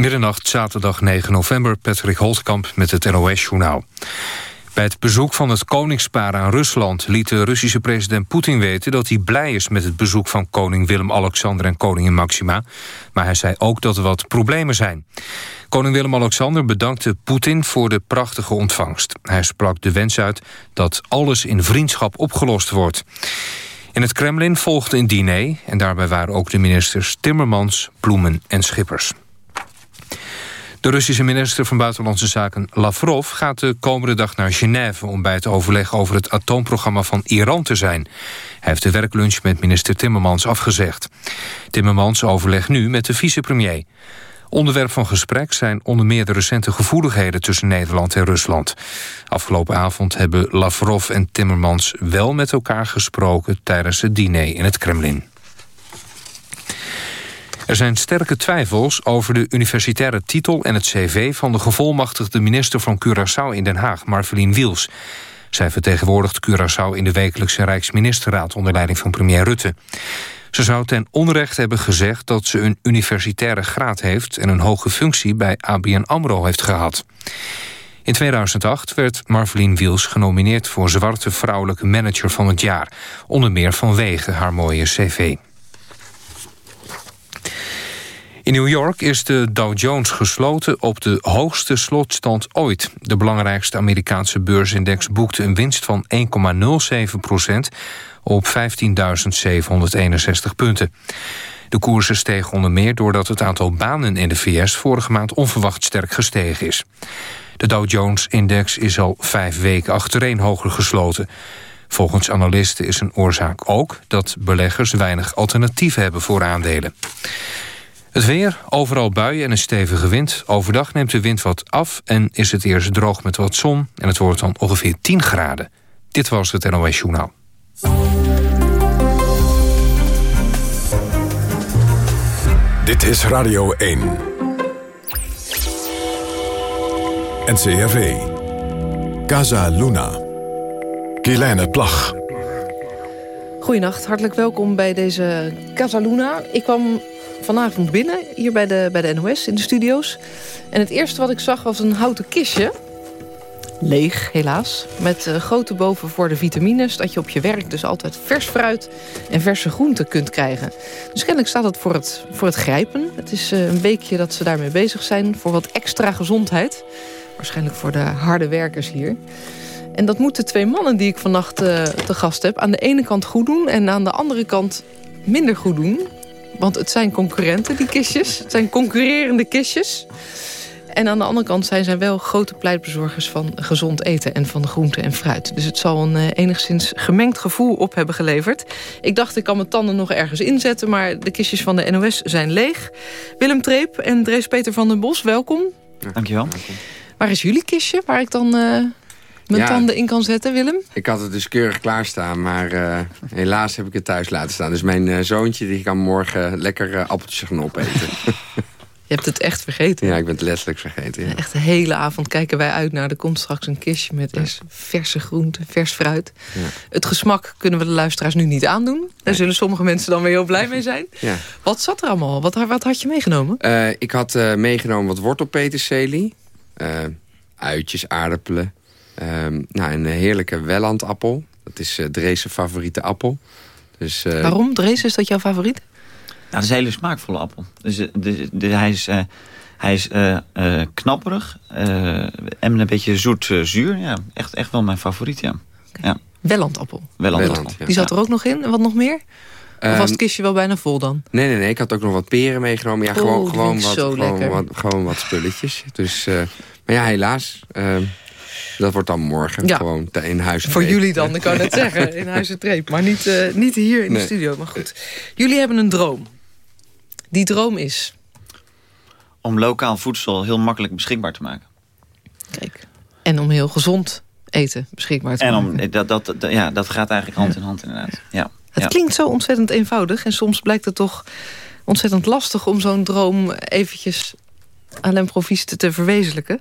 Middernacht, zaterdag 9 november, Patrick Holtkamp met het NOS-journaal. Bij het bezoek van het koningspaar aan Rusland... liet de Russische president Poetin weten dat hij blij is... met het bezoek van koning Willem-Alexander en koningin Maxima. Maar hij zei ook dat er wat problemen zijn. Koning Willem-Alexander bedankte Poetin voor de prachtige ontvangst. Hij sprak de wens uit dat alles in vriendschap opgelost wordt. In het Kremlin volgde een diner... en daarbij waren ook de ministers Timmermans, Bloemen en Schippers. De Russische minister van Buitenlandse Zaken Lavrov gaat de komende dag naar Genève om bij het overleg over het atoomprogramma van Iran te zijn. Hij heeft de werklunch met minister Timmermans afgezegd. Timmermans overlegt nu met de vicepremier. Onderwerp van gesprek zijn onder meer de recente gevoeligheden tussen Nederland en Rusland. Afgelopen avond hebben Lavrov en Timmermans wel met elkaar gesproken tijdens het diner in het Kremlin. Er zijn sterke twijfels over de universitaire titel en het cv... van de gevolmachtigde minister van Curaçao in Den Haag, Marvelien Wiels. Zij vertegenwoordigt Curaçao in de wekelijkse Rijksministerraad... onder leiding van premier Rutte. Ze zou ten onrecht hebben gezegd dat ze een universitaire graad heeft... en een hoge functie bij ABN AMRO heeft gehad. In 2008 werd Marvelien Wiels genomineerd voor Zwarte Vrouwelijke Manager van het Jaar. Onder meer vanwege haar mooie cv. In New York is de Dow Jones gesloten op de hoogste slotstand ooit. De belangrijkste Amerikaanse beursindex boekte een winst van 1,07 procent op 15.761 punten. De koersen stegen onder meer doordat het aantal banen in de VS vorige maand onverwacht sterk gestegen is. De Dow Jones-index is al vijf weken achtereen hoger gesloten. Volgens analisten is een oorzaak ook dat beleggers weinig alternatief hebben voor aandelen. Het weer, overal buien en een stevige wind. Overdag neemt de wind wat af en is het eerst droog met wat zon... en het wordt dan ongeveer 10 graden. Dit was het NOS Journaal. Dit is Radio 1. NCRV. Casa Luna. Kielijne Plag. Goedenacht, hartelijk welkom bij deze Casa Luna. Ik kwam vanavond binnen, hier bij de, bij de NOS, in de studio's. En het eerste wat ik zag was een houten kistje. Leeg, helaas. Met uh, grote boven voor de vitamines. Dat je op je werk dus altijd vers fruit en verse groenten kunt krijgen. Dus staat het voor het, voor het grijpen. Het is uh, een weekje dat ze daarmee bezig zijn. Voor wat extra gezondheid. Waarschijnlijk voor de harde werkers hier. En dat moeten twee mannen die ik vannacht uh, te gast heb... aan de ene kant goed doen en aan de andere kant minder goed doen. Want het zijn concurrenten, die kistjes. Het zijn concurrerende kistjes. En aan de andere kant zijn zij wel grote pleitbezorgers van gezond eten... en van groente en fruit. Dus het zal een uh, enigszins gemengd gevoel op hebben geleverd. Ik dacht, ik kan mijn tanden nog ergens inzetten... maar de kistjes van de NOS zijn leeg. Willem Treep en Drees Peter van den Bos, welkom. Dankjewel. Waar is jullie kistje, waar ik dan... Uh, mijn tanden in kan zetten, Willem? Ik had het dus keurig klaarstaan, maar uh, helaas heb ik het thuis laten staan. Dus mijn uh, zoontje die kan morgen lekker uh, appeltjes gaan opeten. Je hebt het echt vergeten. Ja, ik ben het letterlijk vergeten. Ja. Echt de hele avond kijken wij uit naar... er komt straks een kistje met ja. verse groenten, vers fruit. Ja. Het gesmak kunnen we de luisteraars nu niet aandoen. Daar nee. zullen sommige mensen dan weer heel blij mee zijn. Ja. Wat zat er allemaal? Wat, wat had je meegenomen? Uh, ik had uh, meegenomen wat wortelpeterselie. Uh, uitjes, aardappelen. Um, nou, een heerlijke Wellandappel. Dat is uh, Drees' favoriete appel. Dus, uh, Waarom? Drees, is dat jouw favoriet? Nou, dat is een hele smaakvolle appel. Dus, de, de, hij is, uh, hij is knapperig en een beetje zoet-zuur. ja, echt, echt wel mijn favoriet, ja. Okay. ja. Wellandappel. Welland, Welland ja. Die zat er ook nog in. En wat nog meer? Of was het kistje wel bijna vol dan? Nee, nee, nee. Ik had ook nog wat peren meegenomen. Ja, oh, gewoon, gewoon, wat, zo gewoon, wat, gewoon wat spulletjes. Dus, uh, maar ja, helaas. Dat wordt dan morgen ja. gewoon in huis. Voor jullie dan, ik kan het zeggen. In huis treep. Maar niet, uh, niet hier in nee. de studio. Maar goed. Jullie hebben een droom. Die droom is? Om lokaal voedsel heel makkelijk beschikbaar te maken. Kijk. En om heel gezond eten beschikbaar te en maken. En dat, dat, dat, ja, dat gaat eigenlijk hand in hand inderdaad. Ja. Het ja. klinkt zo ontzettend eenvoudig. En soms blijkt het toch ontzettend lastig om zo'n droom eventjes aan l'improviste te verwezenlijken.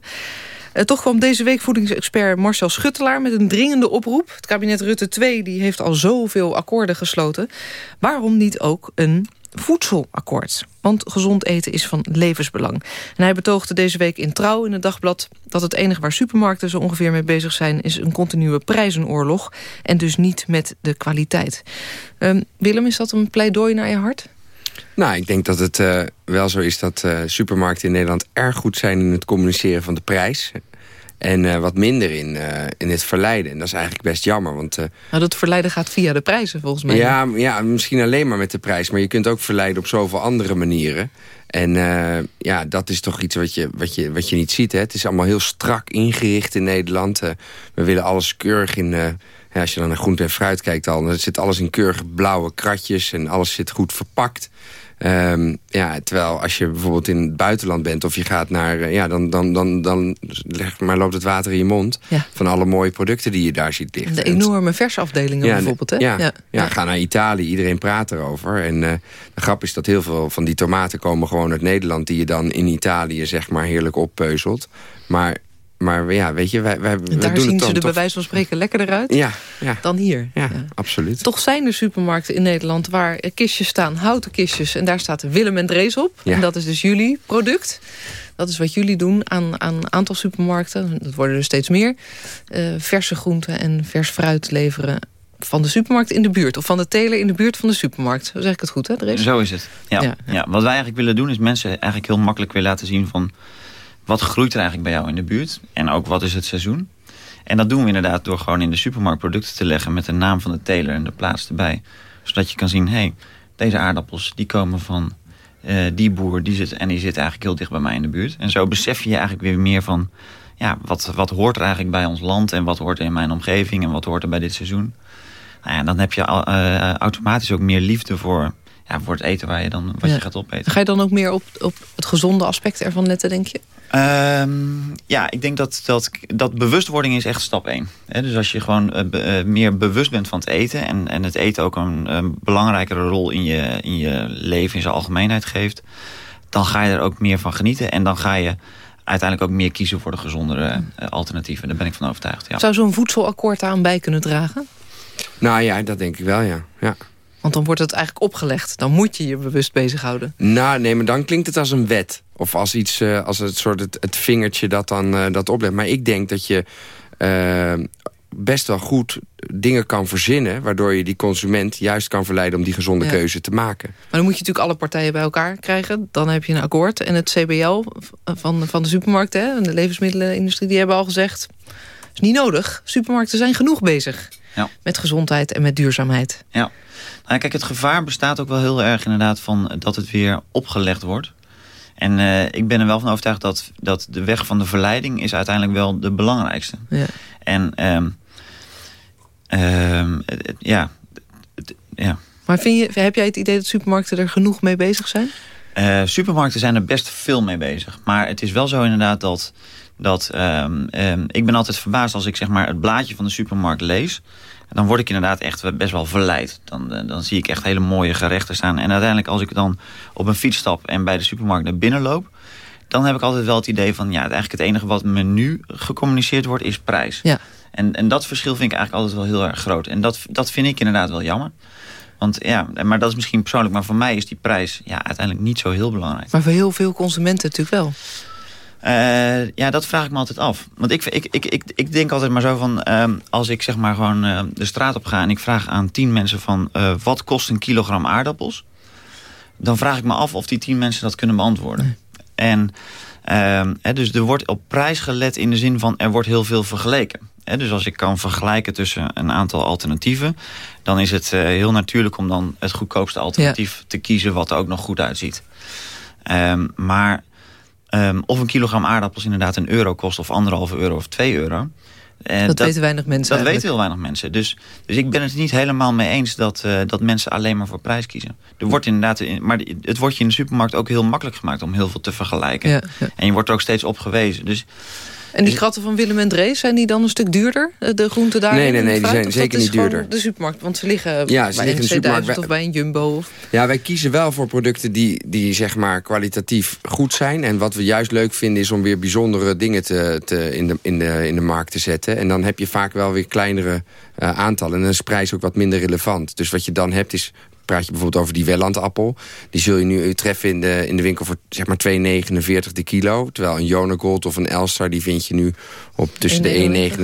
Uh, toch kwam deze week voedingsexpert Marcel Schuttelaar met een dringende oproep. Het kabinet Rutte 2 die heeft al zoveel akkoorden gesloten. Waarom niet ook een voedselakkoord. Want gezond eten is van levensbelang. En hij betoogde deze week in Trouw in het Dagblad... dat het enige waar supermarkten zo ongeveer mee bezig zijn... is een continue prijzenoorlog en dus niet met de kwaliteit. Um, Willem, is dat een pleidooi naar je hart? Nou, ik denk dat het uh, wel zo is dat uh, supermarkten in Nederland erg goed zijn... in het communiceren van de prijs. En uh, wat minder in, uh, in het verleiden. En dat is eigenlijk best jammer. Want, uh, nou, dat verleiden gaat via de prijzen volgens mij. Ja, ja, misschien alleen maar met de prijs. Maar je kunt ook verleiden op zoveel andere manieren. En ja, dat is toch iets wat je, wat je, wat je niet ziet. Hè? Het is allemaal heel strak ingericht in Nederland. we willen alles keurig in... Ja, als je dan naar groente en fruit kijkt al, dan zit alles in keurige blauwe kratjes en alles zit goed verpakt. Um, ja, terwijl als je bijvoorbeeld in het buitenland bent of je gaat naar... Uh, ja, dan, dan, dan, dan leg maar loopt het water in je mond ja. van alle mooie producten die je daar ziet liggen. De enorme versafdelingen ja, bijvoorbeeld, hè? Ja, ja, ja. ga naar Italië, iedereen praat erover. En uh, de grap is dat heel veel van die tomaten komen gewoon uit Nederland... die je dan in Italië zeg maar heerlijk oppeuzelt. Maar maar ja, weet je, wij, wij daar doen zien het ze er bij wijze van spreken lekkerder uit ja, ja. dan hier. Ja, ja, absoluut. Toch zijn er supermarkten in Nederland waar kistjes staan, houten kistjes... en daar staat Willem en Drees op. Ja. En dat is dus jullie product. Dat is wat jullie doen aan een aantal supermarkten. Dat worden er steeds meer. Uh, verse groenten en vers fruit leveren van de supermarkt in de buurt. Of van de teler in de buurt van de supermarkt. Zo zeg ik het goed, hè, Drees? Zo is het. Ja. Ja. ja. Wat wij eigenlijk willen doen is mensen eigenlijk heel makkelijk weer laten zien van wat groeit er eigenlijk bij jou in de buurt? En ook wat is het seizoen? En dat doen we inderdaad door gewoon in de supermarkt producten te leggen... met de naam van de teler en de plaats erbij. Zodat je kan zien, hé, hey, deze aardappels die komen van uh, die boer... Die zit, en die zit eigenlijk heel dicht bij mij in de buurt. En zo besef je eigenlijk weer meer van... ja, wat, wat hoort er eigenlijk bij ons land... en wat hoort er in mijn omgeving en wat hoort er bij dit seizoen. Nou ja, dan heb je uh, automatisch ook meer liefde voor, ja, voor het eten... waar je dan, wat ja. je gaat opeten. Ga je dan ook meer op, op het gezonde aspect ervan letten, denk je? Um, ja, ik denk dat, dat, dat bewustwording is echt stap één. He, dus als je gewoon uh, uh, meer bewust bent van het eten... en, en het eten ook een, een, belangrijkere rol in je, in je leven, in zijn algemeenheid geeft... dan ga je er ook meer van genieten. En dan ga je uiteindelijk ook meer kiezen voor de gezondere uh, alternatieven. Daar ben ik van overtuigd, ja. Zou zo'n voedselakkoord aan bij kunnen dragen? Nou ja, dat denk ik wel, ja. ja. Want dan wordt het eigenlijk opgelegd. Dan moet je je bewust bezighouden. Nou, nee, maar dan klinkt het als een wet. Of als iets, uh, als het soort het, het vingertje dat dan uh, dat oplegt. Maar ik denk dat je uh, best wel goed dingen kan verzinnen... waardoor je die consument juist kan verleiden om die gezonde ja. keuze te maken. Maar dan moet je natuurlijk alle partijen bij elkaar krijgen. Dan heb je een akkoord. En het CBL van, van de supermarkten en de levensmiddelenindustrie... die hebben al gezegd, is niet nodig. Supermarkten zijn genoeg bezig ja. met gezondheid en met duurzaamheid. Ja. Nou, kijk, het gevaar bestaat ook wel heel erg inderdaad van dat het weer opgelegd wordt. En uh, ik ben er wel van overtuigd dat, dat de weg van de verleiding is uiteindelijk wel de belangrijkste. Ja. En um, um, het, ja, het, ja. Maar vind je, heb jij het idee dat supermarkten er genoeg mee bezig zijn? Uh, supermarkten zijn er best veel mee bezig. Maar het is wel zo inderdaad dat... dat um, ik ben altijd verbaasd als ik zeg maar, het blaadje van de supermarkt lees dan word ik inderdaad echt best wel verleid. Dan, eh, dan zie ik echt hele mooie gerechten staan. En uiteindelijk als ik dan op een fiets stap en bij de supermarkt naar binnen loop... dan heb ik altijd wel het idee van... ja, eigenlijk het enige wat me nu gecommuniceerd wordt is prijs. Ja. En, en dat verschil vind ik eigenlijk altijd wel heel erg groot. En dat, dat vind ik inderdaad wel jammer. Want ja, maar dat is misschien persoonlijk. Maar voor mij is die prijs ja, uiteindelijk niet zo heel belangrijk. Maar voor heel veel consumenten natuurlijk wel. Uh, ja, dat vraag ik me altijd af. Want ik, ik, ik, ik, ik denk altijd maar zo van... Uh, als ik zeg maar gewoon uh, de straat op ga... en ik vraag aan tien mensen van... Eh, wat kost een kilogram aardappels? Dan vraag ik me af of die tien mensen dat kunnen beantwoorden. Nee. En ehm, dus er wordt op prijs gelet in de zin van... er wordt heel veel vergeleken. dus als ik kan vergelijken tussen een aantal alternatieven... dan is het heel natuurlijk om dan het goedkoopste alternatief ja. te kiezen... wat er ook nog goed uitziet. Um, maar Um, of een kilogram aardappels inderdaad een euro kost... of anderhalve euro of twee euro. Uh, dat, dat, weten weinig mensen Dat weten heel weinig mensen. Dus, dus ik ben het niet helemaal mee eens dat, uh, dat mensen alleen maar voor prijs kiezen. Er wordt inderdaad, maar het wordt je in de supermarkt ook heel makkelijk gemaakt... om heel veel te vergelijken. Ja, ja. En je wordt er ook steeds op gewezen. Dus en die kratten van Willem en Drees, zijn die dan een stuk duurder? De groenten daar? Nee, nee, nee, die zijn zeker niet duurder. de supermarkt, want ze liggen ja, ze bij liggen een supermarkt of bij een Jumbo. Of... Ja, wij kiezen wel voor producten die, die zeg maar kwalitatief goed zijn. En wat we juist leuk vinden is om weer bijzondere dingen te, te, in, de, in, de, in de markt te zetten. En dan heb je vaak wel weer kleinere uh, aantallen. En dan is de prijs ook wat minder relevant. Dus wat je dan hebt is praat je bijvoorbeeld over die Wellandappel. Die zul je nu treffen in de, in de winkel voor zeg maar 2,49 de kilo. Terwijl een Jonagold of een Elstar, die vind je nu op tussen de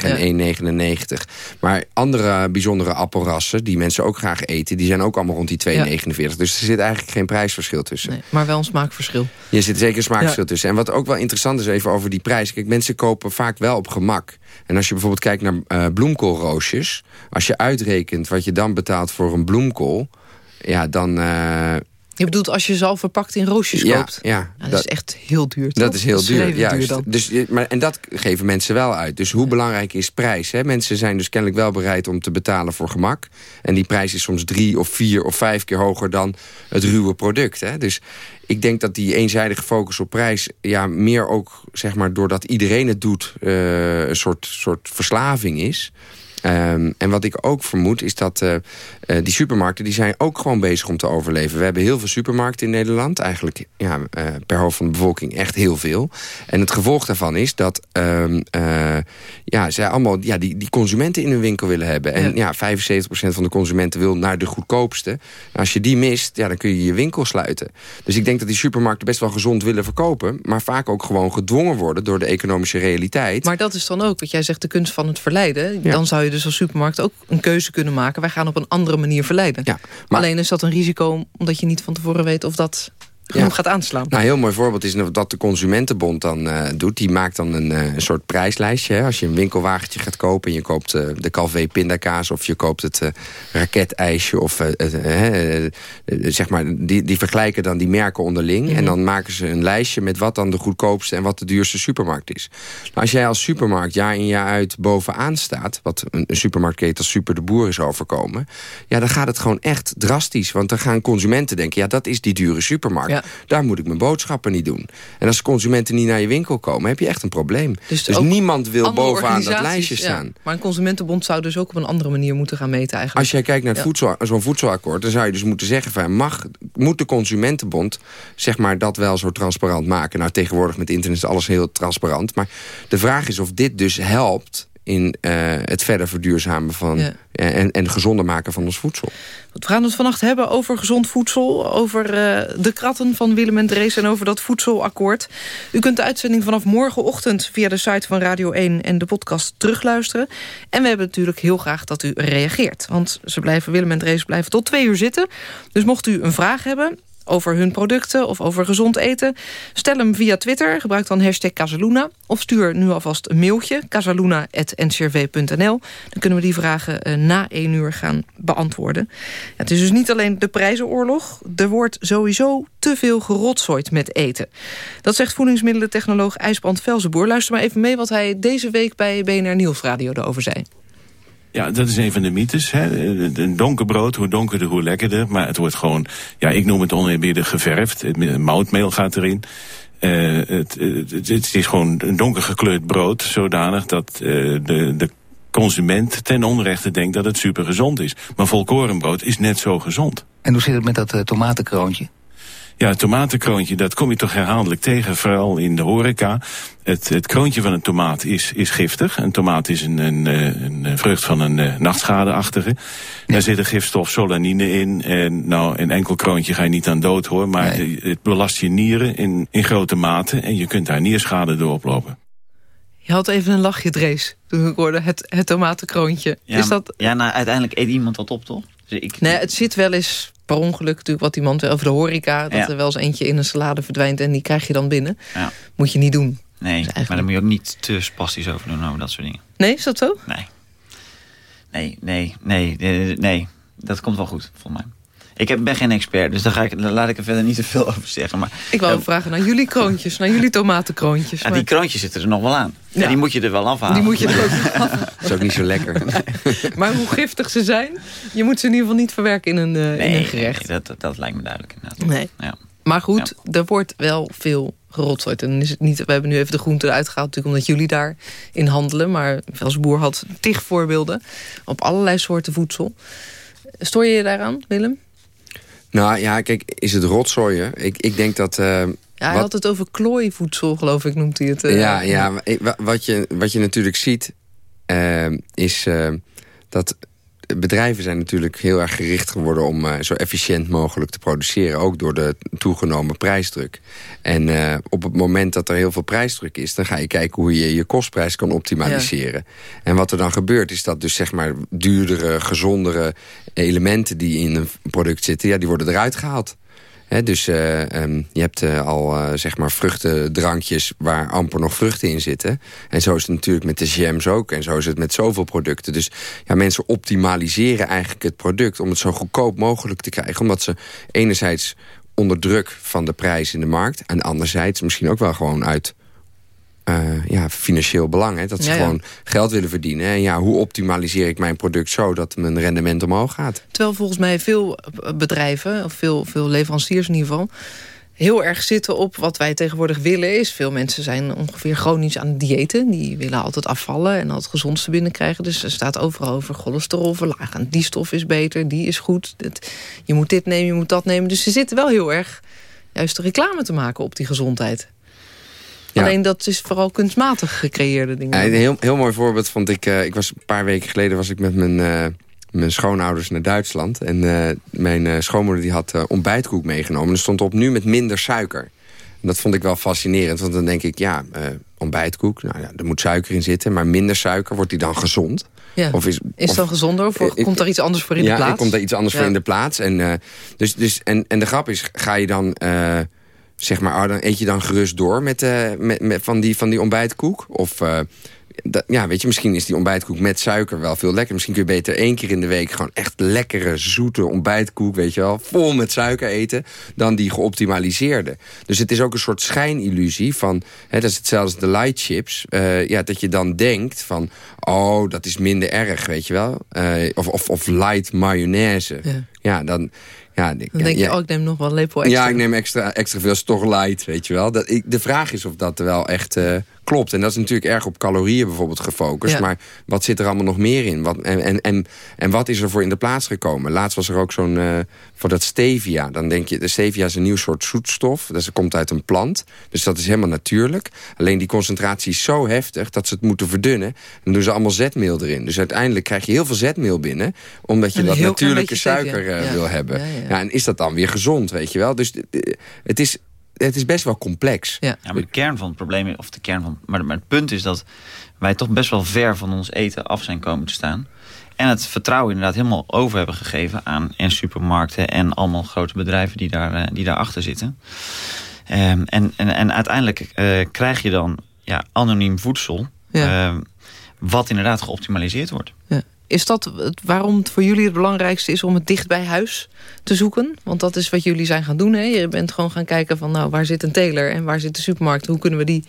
1,69 en 1,99. Maar andere bijzondere appelrassen, die mensen ook graag eten... die zijn ook allemaal rond die 2,49. Dus er zit eigenlijk geen prijsverschil tussen. Nee, maar wel een smaakverschil. Je zit zeker een smaakverschil tussen. En wat ook wel interessant is even over die prijs. Kijk, mensen kopen vaak wel op gemak. En als je bijvoorbeeld kijkt naar uh, bloemkoolroosjes... als je uitrekent wat je dan betaalt voor een bloemkool... ja, dan, uh, je bedoelt als je ze al verpakt in roosjes koopt? Ja, dat, is echt heel duur. Dat is heel duur, juist. dus, maar, en dat geven mensen wel uit. Dus hoe belangrijk is prijs? Hè? Mensen zijn dus kennelijk wel bereid om te betalen voor gemak. En die prijs is soms drie of vier of vijf keer hoger dan het ruwe product. Hè? Dus ik denk dat die eenzijdige focus op prijs... ja, meer ook, zeg maar, doordat iedereen het doet... Uh, een soort, soort verslaving is... Um, en wat ik ook vermoed is dat uh, uh, die supermarkten... die zijn ook gewoon bezig om te overleven. We hebben heel veel supermarkten in Nederland. Eigenlijk ja, uh, per hoofd van de bevolking echt heel veel. En het gevolg daarvan is dat um, ja, zij allemaal ja, die, die consumenten in hun winkel willen hebben. En ja, ja 75% van de consumenten wil naar de goedkoopste. Als je die mist, ja, dan kun je je winkel sluiten. Dus ik denk dat die supermarkten best wel gezond willen verkopen... maar vaak ook gewoon gedwongen worden door de economische realiteit. Maar dat is dan ook, wat jij zegt, de kunst van het verleiden. Ja. Dan zou je dus als supermarkt ook een keuze kunnen maken. Wij gaan op een andere manier verleiden. Ja, maar... Alleen is dat een risico omdat je niet van tevoren weet of dat genoeg gaat aanslaan. Nou, een heel mooi voorbeeld is dat de Consumentenbond dan uh, doet. Die maakt dan een, uh, een, soort prijslijstje. Hè. Als je een winkelwagentje gaat kopen en je koopt uh, de Calvé pindakaas... of je koopt het raketijsje of zeg maar, die, die vergelijken dan die merken onderling. En mhm. dan maken ze een lijstje met wat dan de goedkoopste en wat de duurste supermarkt is. Nou, als jij als supermarkt jaar in jaar uit bovenaan staat... wat een, een supermarktketen als Super de Boer is overkomen... ja, dan gaat het gewoon echt drastisch. Want dan gaan consumenten denken, ja, dat is die dure supermarkt. Daar moet ik mijn boodschappen niet doen. En als consumenten niet naar je winkel komen, heb je echt een probleem. Dus, dus niemand wil bovenaan dat lijstje staan. Maar een consumentenbond zou dus ook op een andere manier moeten gaan meten eigenlijk. Als jij kijkt naar ja. voedsel, zo'n voedselakkoord, dan zou je dus moeten zeggen... Van, mag, moet de consumentenbond zeg maar, dat wel zo transparant maken? Nou, tegenwoordig met internet is alles heel transparant. Maar de vraag is of dit dus helpt in uh, het verder verduurzamen van ja. en, en gezonder maken van ons voedsel. We gaan het vannacht hebben over gezond voedsel, over uh, de kratten van Willem en Drees en over dat voedselakkoord. U kunt de uitzending vanaf morgenochtend via de site van Radio 1 en de podcast terugluisteren. En we hebben natuurlijk heel graag dat u reageert, want ze blijven, Willem en Drees blijven tot twee uur zitten. Dus mocht u een vraag hebben, over hun producten of over gezond eten? Stel hem via Twitter, gebruik dan hashtag Casaluna... of stuur nu alvast een mailtje, casaluna.ncrv.nl. Dan kunnen we die vragen uh, na één uur gaan beantwoorden. Het is dus niet alleen de prijzenoorlog. Er wordt sowieso te veel gerotzooid met eten. Dat zegt voedingsmiddelentechnoloog IJsbrand Velzenboer. Luister maar even mee wat hij deze week bij BNR Nieuwsradio erover zei. Ja, dat is een van de mythes. Hè. Een donker brood, hoe donkerder, hoe lekkerder. Maar het wordt gewoon, ja, ik noem het oneerbiedig geverfd. Moutmeel gaat erin. Uh, het, is gewoon een donker gekleurd brood, zodanig dat uh, de, de consument ten onrechte denkt dat het super gezond is. Maar volkorenbrood is net zo gezond. En hoe zit het met dat uh, tomatenkroontje? Ja, het tomatenkroontje, dat kom je toch herhaaldelijk tegen, vooral in de horeca. Het, het kroontje van een tomaat is, is giftig. Een tomaat is een, een, een vrucht van een uh, nachtschadeachtige. Daar zit een gifstof solanine in. En nou, een enkel kroontje ga je niet aan dood hoor. Maar nee. het belast je nieren in, in grote mate. En je kunt daar nierschade door oplopen. Je had even een lachje, Drees, toen ik hoorde het, het tomatenkroontje. Ja, is dat... ja nou, uiteindelijk eet iemand dat op, toch? Dus ik... Nee, het zit wel eens per ongeluk natuurlijk wat iemand over de horeca... dat ja. er wel eens eentje in een salade verdwijnt en die krijg je dan binnen. Ja. Moet je niet doen. Nee, dus maar daar moet je ook niet te spastisch over doen, over dat soort dingen. Nee, is dat zo? Nee. Nee, nee, nee, nee. Dat komt wel goed, volgens mij. Ik heb, ben geen expert, dus daar, ga ik, daar laat ik er verder niet te veel over zeggen. Maar, ik wil uh, vragen naar jullie kroontjes, naar jullie tomatenkroontjes. Ja, maar... Die kroontjes zitten er nog wel aan. Ja. ja. die moet je er wel afhalen. Die moet je er ook afhalen. Dat is ook niet zo lekker. maar hoe giftig ze zijn, je moet ze in ieder geval niet verwerken in een, uh, nee, in een gerecht. Nee, dat, dat lijkt me duidelijk inderdaad. Nee. Ja. Maar goed, er wordt wel veel gerotzooid. En is het niet, we hebben nu even de groenten eruit gehaald, natuurlijk omdat jullie daarin handelen. Maar als boer had tig voorbeelden op allerlei soorten voedsel. Stoor je je daaraan, Willem? Nou ja, kijk, is het rotzooien? Ik, ik denk dat... Uh, ja, hij wat... had het over klooivoedsel, geloof ik, noemt hij het. Uh, ja, ja wat, je, wat je natuurlijk ziet, uh, is dat bedrijven zijn natuurlijk heel erg gericht geworden... om uh, zo efficiënt mogelijk te produceren. Ook door de toegenomen prijsdruk. En uh, op het moment dat er heel veel prijsdruk is... dan ga je kijken hoe je je kostprijs kan optimaliseren. Ja. En wat er dan gebeurt is dat dus zeg maar duurdere, gezondere elementen... die in een product zitten, ja, die worden eruit gehaald dus uh, um, je hebt uh, al uh, zeg maar vruchtendrankjes waar amper nog vruchten in zitten. En zo is het natuurlijk met de jams ook. En zo is het met zoveel producten. Dus ja, mensen optimaliseren eigenlijk het product... om het zo goedkoop mogelijk te krijgen. Omdat ze enerzijds onder druk van de prijs in de markt... en anderzijds misschien ook wel gewoon uit uh, ja, financieel belang. Hè? Dat ze gewoon geld willen verdienen. En ja, hoe optimaliseer ik mijn product zo dat mijn rendement omhoog gaat? Terwijl volgens mij veel bedrijven, of veel, veel leveranciers in ieder geval heel erg zitten op wat wij tegenwoordig willen is... veel mensen zijn ongeveer chronisch aan het diëten. Die willen altijd afvallen en al het gezondste binnenkrijgen. Dus er staat overal over cholesterol verlagen. Die stof is beter, die is goed. je moet dit nemen, je moet dat nemen. Dus ze zitten wel heel erg juist de reclame te maken op die gezondheid. Alleen dat is vooral kunstmatig gecreëerde dingen. een heel, heel mooi voorbeeld vond ik... Uh, ik was een paar weken geleden was ik met mijn, uh, mijn schoonouders naar Duitsland. En uh, mijn schoonmoeder die had ontbijtkoek meegenomen. Er stond op nu met minder suiker. En dat vond ik wel fascinerend. Want dan denk ik, ja, ontbijtkoek. Nou ja, er moet suiker in zitten. Maar minder suiker, wordt die dan gezond? Ja. Of is, is het dan gezonder of komt er iets anders voor in de plaats? Ja, komt er iets anders voor in de plaats. En, dus, dus, en, en de grap is, ga je dan zeg maar, oh, dan eet je dan gerust door met, uh, met, met, van, die, van die ontbijtkoek? Of uh, ja, weet je, misschien is die ontbijtkoek met suiker wel veel lekker. Misschien kun je beter één keer in de week gewoon echt lekkere, zoete ontbijtkoek, weet je wel, vol met suiker eten, dan die geoptimaliseerde. Dus het is ook een soort schijnillusie van, hè, dat is hetzelfde als de light chips, uh, ja, dat je dan denkt van, oh, dat is minder erg, weet je wel. of, of, of light mayonaise. Ja dan ja, ik, dan denk je, oh, ik neem nog wel een lepel extra. Ja, ik neem extra, extra veel, is toch light, weet je wel. Dat, ik, de vraag is of dat wel echt uh, klopt. En dat is natuurlijk erg op calorieën bijvoorbeeld gefocust. Maar wat zit er allemaal nog meer in? Wat, en, en, en, en wat is er voor in de plaats gekomen? Laatst was er ook zo'n, uh, voor dat stevia. Dan denk je, de stevia is een nieuw soort zoetstof. Dat komt uit een plant. Dus dat is helemaal natuurlijk. Alleen die concentratie is zo heftig dat ze het moeten verdunnen. Dan doen ze allemaal zetmeel erin. Dus uiteindelijk krijg je heel veel zetmeel binnen. Omdat je dat natuurlijke suiker uh, wil hebben. Ja, en is dat dan weer gezond, weet je wel? Dus het is het is best wel complex. Ja. maar de kern van het probleem, of de kern van, maar, maar het punt is dat wij toch best wel ver van ons eten af zijn komen te staan. En het vertrouwen inderdaad helemaal over hebben gegeven aan en supermarkten en allemaal grote bedrijven die, daar, uh, die daarachter zitten. Um, en, en, en uiteindelijk uh, krijg je dan ja, anoniem voedsel, ja. uh, wat inderdaad geoptimaliseerd wordt. Ja. Is dat waarom het voor jullie het belangrijkste is om het dicht bij huis te zoeken? Want dat is wat jullie zijn gaan doen. Hè? Je bent gewoon gaan kijken van nou, waar zit een teler en waar zit de supermarkt? Hoe kunnen we die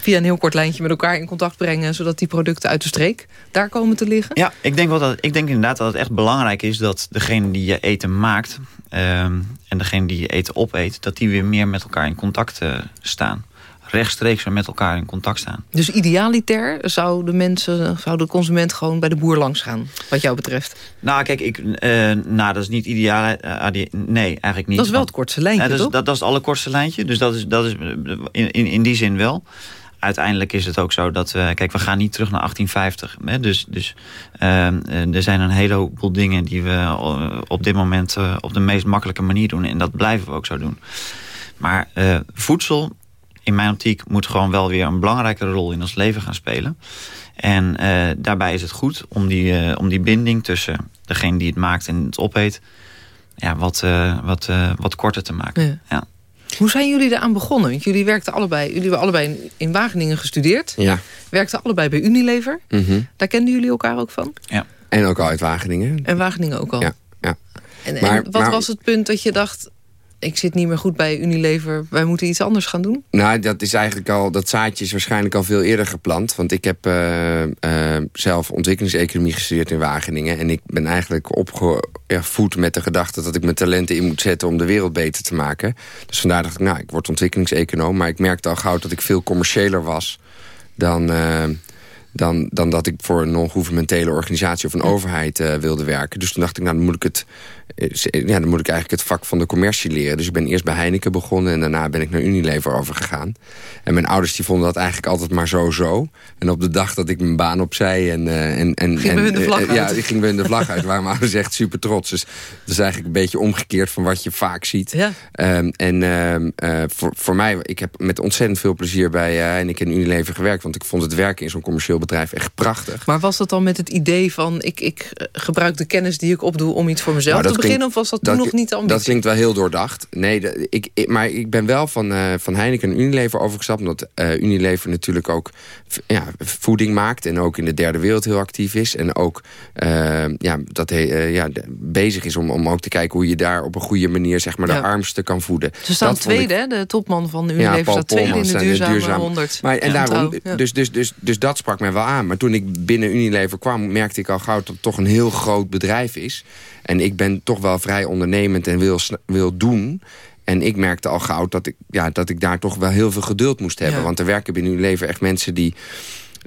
via een heel kort lijntje met elkaar in contact brengen... zodat die producten uit de streek daar komen te liggen? Ja, ik denk, wel dat, ik denk inderdaad dat het echt belangrijk is... dat degene die je eten maakt um, en degene die je eten opeet... dat die weer meer met elkaar in contact uh, staan rechtstreeks met elkaar in contact staan. Dus idealiter zou de mensen, zou de consument gewoon bij de boer langs gaan, wat jou betreft? Nou, kijk, ik, uh, nou, dat is niet ideaal. Uh, nee, eigenlijk niet. Dat is wel het kortste lijntje, dat toch? Is, dat, dat is het allerkortste lijntje. Dus dat is, dat is in, in, in die zin wel uiteindelijk is het ook zo dat we... Kijk, we gaan niet terug naar 1850. Hè? Dus, dus uh, er zijn een heleboel dingen die we op dit moment... Uh, op de meest makkelijke manier doen. En dat blijven we ook zo doen. Maar uh, voedsel in mijn optiek moet gewoon wel weer een belangrijkere rol in ons leven gaan spelen. En uh, daarbij is het goed om die, uh, om die binding tussen degene die het maakt en het opeet... Ja, wat, uh, wat, wat korter te maken. Ja. ja. Hoe zijn jullie eraan begonnen? Want jullie werkten allebei, jullie hebben allebei in Wageningen gestudeerd. Ja. Werkten allebei bij Unilever. Mm -hmm. Daar kenden jullie elkaar ook van? Ja. En ook al uit Wageningen. En Wageningen ook al. Ja. ja. En, maar, en wat maar, was het punt dat je dacht ik zit niet meer goed bij Unilever. Wij moeten iets anders gaan doen? Nou, dat is eigenlijk al, dat zaadje is waarschijnlijk al veel eerder geplant. Want ik heb uh, uh, zelf ontwikkelingseconomie gestudeerd in Wageningen. En ik ben eigenlijk opgevoed met de gedachte dat ik mijn talenten in moet zetten om de wereld beter te maken. Dus vandaar dacht ik, nou, ik word ontwikkelingseconoom. Maar ik merkte al gauw dat ik veel commerciëler was dan... Uh, dan, dan dat ik voor een non-governementele organisatie of een overheid uh, wilde werken. Dus toen dacht ik, nou dan moet ik het eh, ja, dan moet ik eigenlijk het vak van de commercie leren. Dus ik ben eerst bij Heineken begonnen en daarna ben ik naar Unilever overgegaan. En mijn ouders die vonden dat eigenlijk altijd maar zo-zo. En op de dag dat ik mijn baan opzij en... Uh, en, en, ging en, de vlag uh, Ja, die ging bij hun de vlag uit. waren mijn ouders echt super trots. Dus dat is eigenlijk een beetje omgekeerd van wat je vaak ziet. Ja. Um, en uh, voor, voor mij, ik heb met ontzettend veel plezier bij Heineken en Unilever gewerkt. Want ik vond het werken in zo'n commercieel bedrijf echt prachtig. Maar was dat dan met het idee van... ik, ik gebruik de kennis die ik opdoe om iets voor mezelf nou, te Of was dat, toen nog niet de ambitie? Dat klinkt wel heel doordacht. Nee, ik, ik, maar ik ben wel van, uh, van Heineken en Unilever overgestapt. Omdat uh, Unilever natuurlijk ook ja, voeding maakt. En ook in de derde wereld heel actief is. En ook uh, ja, dat ja, bezig is om, om ook te kijken hoe je daar op een goede manier zeg maar, de armsten kan voeden. Ze staan tweede, ik, de topman van Unilever ja, staat tweede in de duurzame, duurzame 100. Maar, en daarom, dus, dus, dus, dus dat sprak mij wel aan. Maar toen ik binnen Unilever kwam, merkte ik al gauw dat het toch een heel groot bedrijf is. En ik ben toch wel vrij ondernemend en wil, wil doen. En ik merkte al gauw dat ik, ja, dat ik daar toch wel heel veel geduld moest hebben. Want er werken binnen uw leven echt mensen die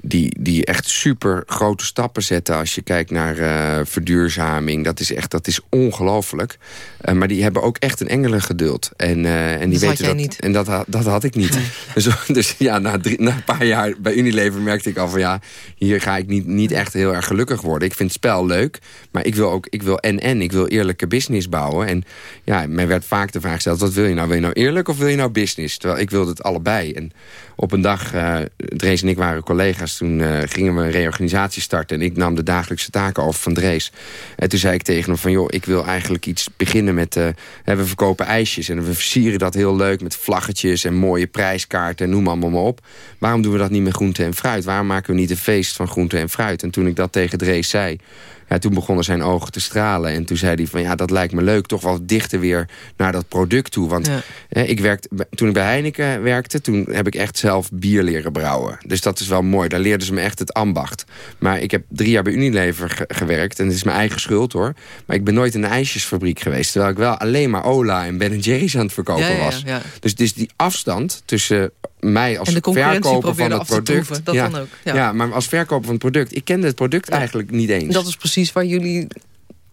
die, die echt super grote stappen zetten als je kijkt naar uh, verduurzaming. Dat is echt dat is ongelooflijk. Uh, maar die hebben ook echt een engelen geduld. En, uh, en die dat weten dat. Niet. En dat, dat had ik niet. dus, dus, ja, na, drie, na een paar jaar bij Unilever merkte ik al van ja, hier ga ik niet, niet echt heel erg gelukkig worden. Ik vind het spel leuk, maar ik wil ook, ik wil en en, ik wil eerlijke business bouwen. En ja, mij werd vaak de vraag gesteld, wat wil je nou? Wil je nou eerlijk of wil je nou business? Terwijl ik wilde het allebei. En op een dag, uh, Drees en ik waren collega's... toen uh, gingen we een reorganisatie starten... en ik nam de dagelijkse taken over van Drees. En toen zei ik tegen hem van... joh, ik wil eigenlijk iets beginnen met... Uh, we verkopen ijsjes en we versieren dat heel leuk... met vlaggetjes en mooie prijskaarten en noem allemaal maar op. Waarom doen we dat niet met groente en fruit? Waarom maken we niet een feest van groente en fruit? En toen ik dat tegen Drees zei ja, toen begonnen zijn ogen te stralen. En toen zei hij van ja, dat lijkt me leuk. Toch wel dichter weer naar dat product toe. Want hè, ik werkte, toen ik bij Heineken werkte... toen heb ik echt zelf bier leren brouwen. Dus dat is wel mooi. Daar leerden ze me echt het ambacht. Maar ik heb drie jaar bij Unilever gewerkt. En het is mijn eigen schuld hoor. Maar ik ben nooit in een ijsjesfabriek geweest. Terwijl ik wel alleen maar Ola en Ben Jerry's aan het verkopen ja, was. Ja, dus, dus die afstand tussen mij als verkoper van het product. dat ja, dan ook. Ja. ja. maar als verkoper van het product. Ik kende het product eigenlijk niet eens. Dat is precies waar jullie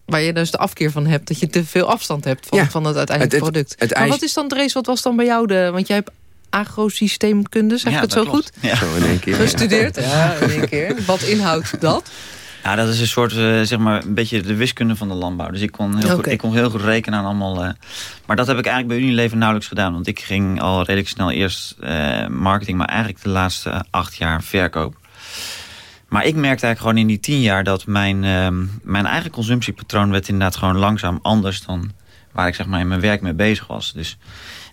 waar je dus de afkeer van hebt. Dat je te veel afstand hebt van, van het uiteindelijke product. Het, maar wat is dan, Drees, wat was dan bij jou de... Want jij hebt agrosysteemkunde, zeg ik het zo goed? Ja. Zo in één keer. Gestudeerd, ja, in één keer. Wat inhoudt dat? Ja, dat is een soort, uh, zeg maar, een beetje de wiskunde van de landbouw. Dus ik kon heel, okay. goed, ik kon heel goed rekenen aan allemaal... Uh, maar dat heb ik eigenlijk bij Unilever nauwelijks gedaan. Want ik ging al redelijk snel eerst uh, marketing... maar eigenlijk de laatste acht jaar verkoop. Maar ik merkte eigenlijk gewoon in die tien jaar... dat mijn, mijn eigen consumptiepatroon werd inderdaad gewoon langzaam anders... dan waar ik zeg maar in mijn werk mee bezig was. Dus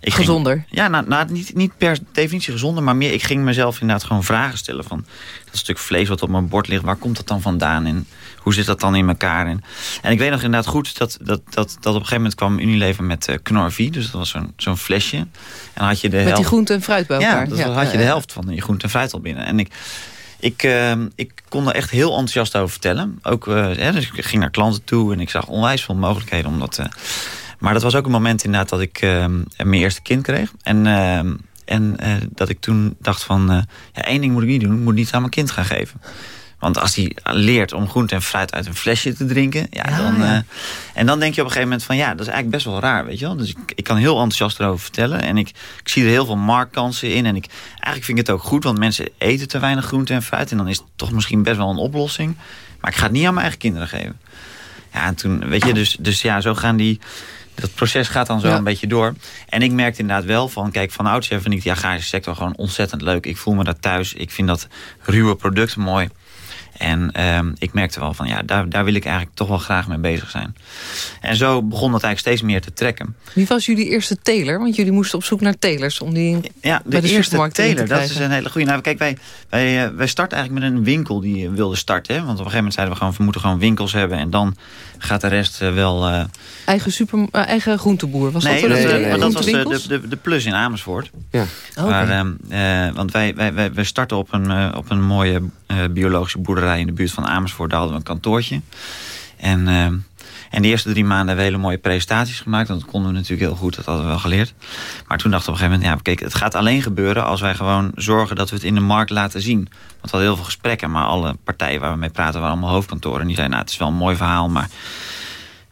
ik gezonder? Ging, ja, nou, nou, niet, niet per definitie gezonder, maar meer... ik ging mezelf inderdaad gewoon vragen stellen van... dat stuk vlees wat op mijn bord ligt, waar komt dat dan vandaan? En hoe zit dat dan in elkaar? En, en ik weet nog inderdaad goed dat, dat, dat, dat op een gegeven moment kwam Unilever met uh, Knorvie. Dus dat was zo'n zo'n flesje. En dan had je de met helft, die groente en fruit bij elkaar? Ja, dus dan had je de helft van je groente en fruit al binnen. En ik... Ik, uh, ik kon er echt heel enthousiast over vertellen. Ook, uh, hè, dus ik ging naar klanten toe en ik zag onwijs veel mogelijkheden om dat... Uh, maar dat was ook een moment inderdaad dat ik uh, mijn eerste kind kreeg. En, uh, en uh, dat ik toen dacht van... ja, één ding moet ik niet doen. Ik moet niet aan mijn kind gaan geven. Want als hij leert om groente en fruit uit een flesje te drinken... Ja, ja, dan, ja. en dan denk je op een gegeven moment van... ja, dat is eigenlijk best wel raar, weet je wel. Dus ik, ik kan heel enthousiast erover vertellen. En ik, ik zie er heel veel marktkansen in. En ik, eigenlijk vind ik het ook goed, want mensen eten te weinig groente en fruit. En dan is het toch misschien best wel een oplossing. Maar ik ga het niet aan mijn eigen kinderen geven. Ja, en toen, weet je, dus, dus ja, zo gaan die dat proces gaat dan zo ja. een beetje door. En ik merkte inderdaad wel van, kijk, van oudsher vind ik die agrarische sector gewoon ontzettend leuk. Ik voel me daar thuis. Ik vind dat ruwe product mooi. En um, ik merkte wel van, ja, daar, daar wil ik eigenlijk toch wel graag mee bezig zijn. En zo begon dat eigenlijk steeds meer te trekken. Wie was jullie eerste teler? Want jullie moesten op zoek naar telers om die ja, de, bij de eerste teler, dat is een hele goede. Nou, kijk, wij, wij, uh, wij starten eigenlijk met een winkel die wilde starten. Hè? Want op een gegeven moment zeiden we gewoon, we moeten gewoon winkels hebben. En dan gaat de rest uh, wel... Uh... Eigen, super, uh, eigen groenteboer, was nee, dat? Nee, nee, dat was de, de, de plus in Amersfoort. Ja. Oh, okay. Maar, uh, want wij, wij, wij, wij starten op een, op een mooie biologische boerderij in de buurt van Amersfoort. Daar hadden we een kantoortje. En, en En de eerste drie maanden hebben we hele mooie presentaties gemaakt. Want dat konden we natuurlijk heel goed, dat hadden we wel geleerd. Maar toen dachten we op een gegeven moment... ja, kijk, het gaat alleen gebeuren als wij gewoon zorgen dat we het in de markt laten zien. Want we hadden heel veel gesprekken, maar alle partijen waar we mee praten... waren allemaal hoofdkantoren. En die zeiden, nou, het is wel een mooi verhaal, maar...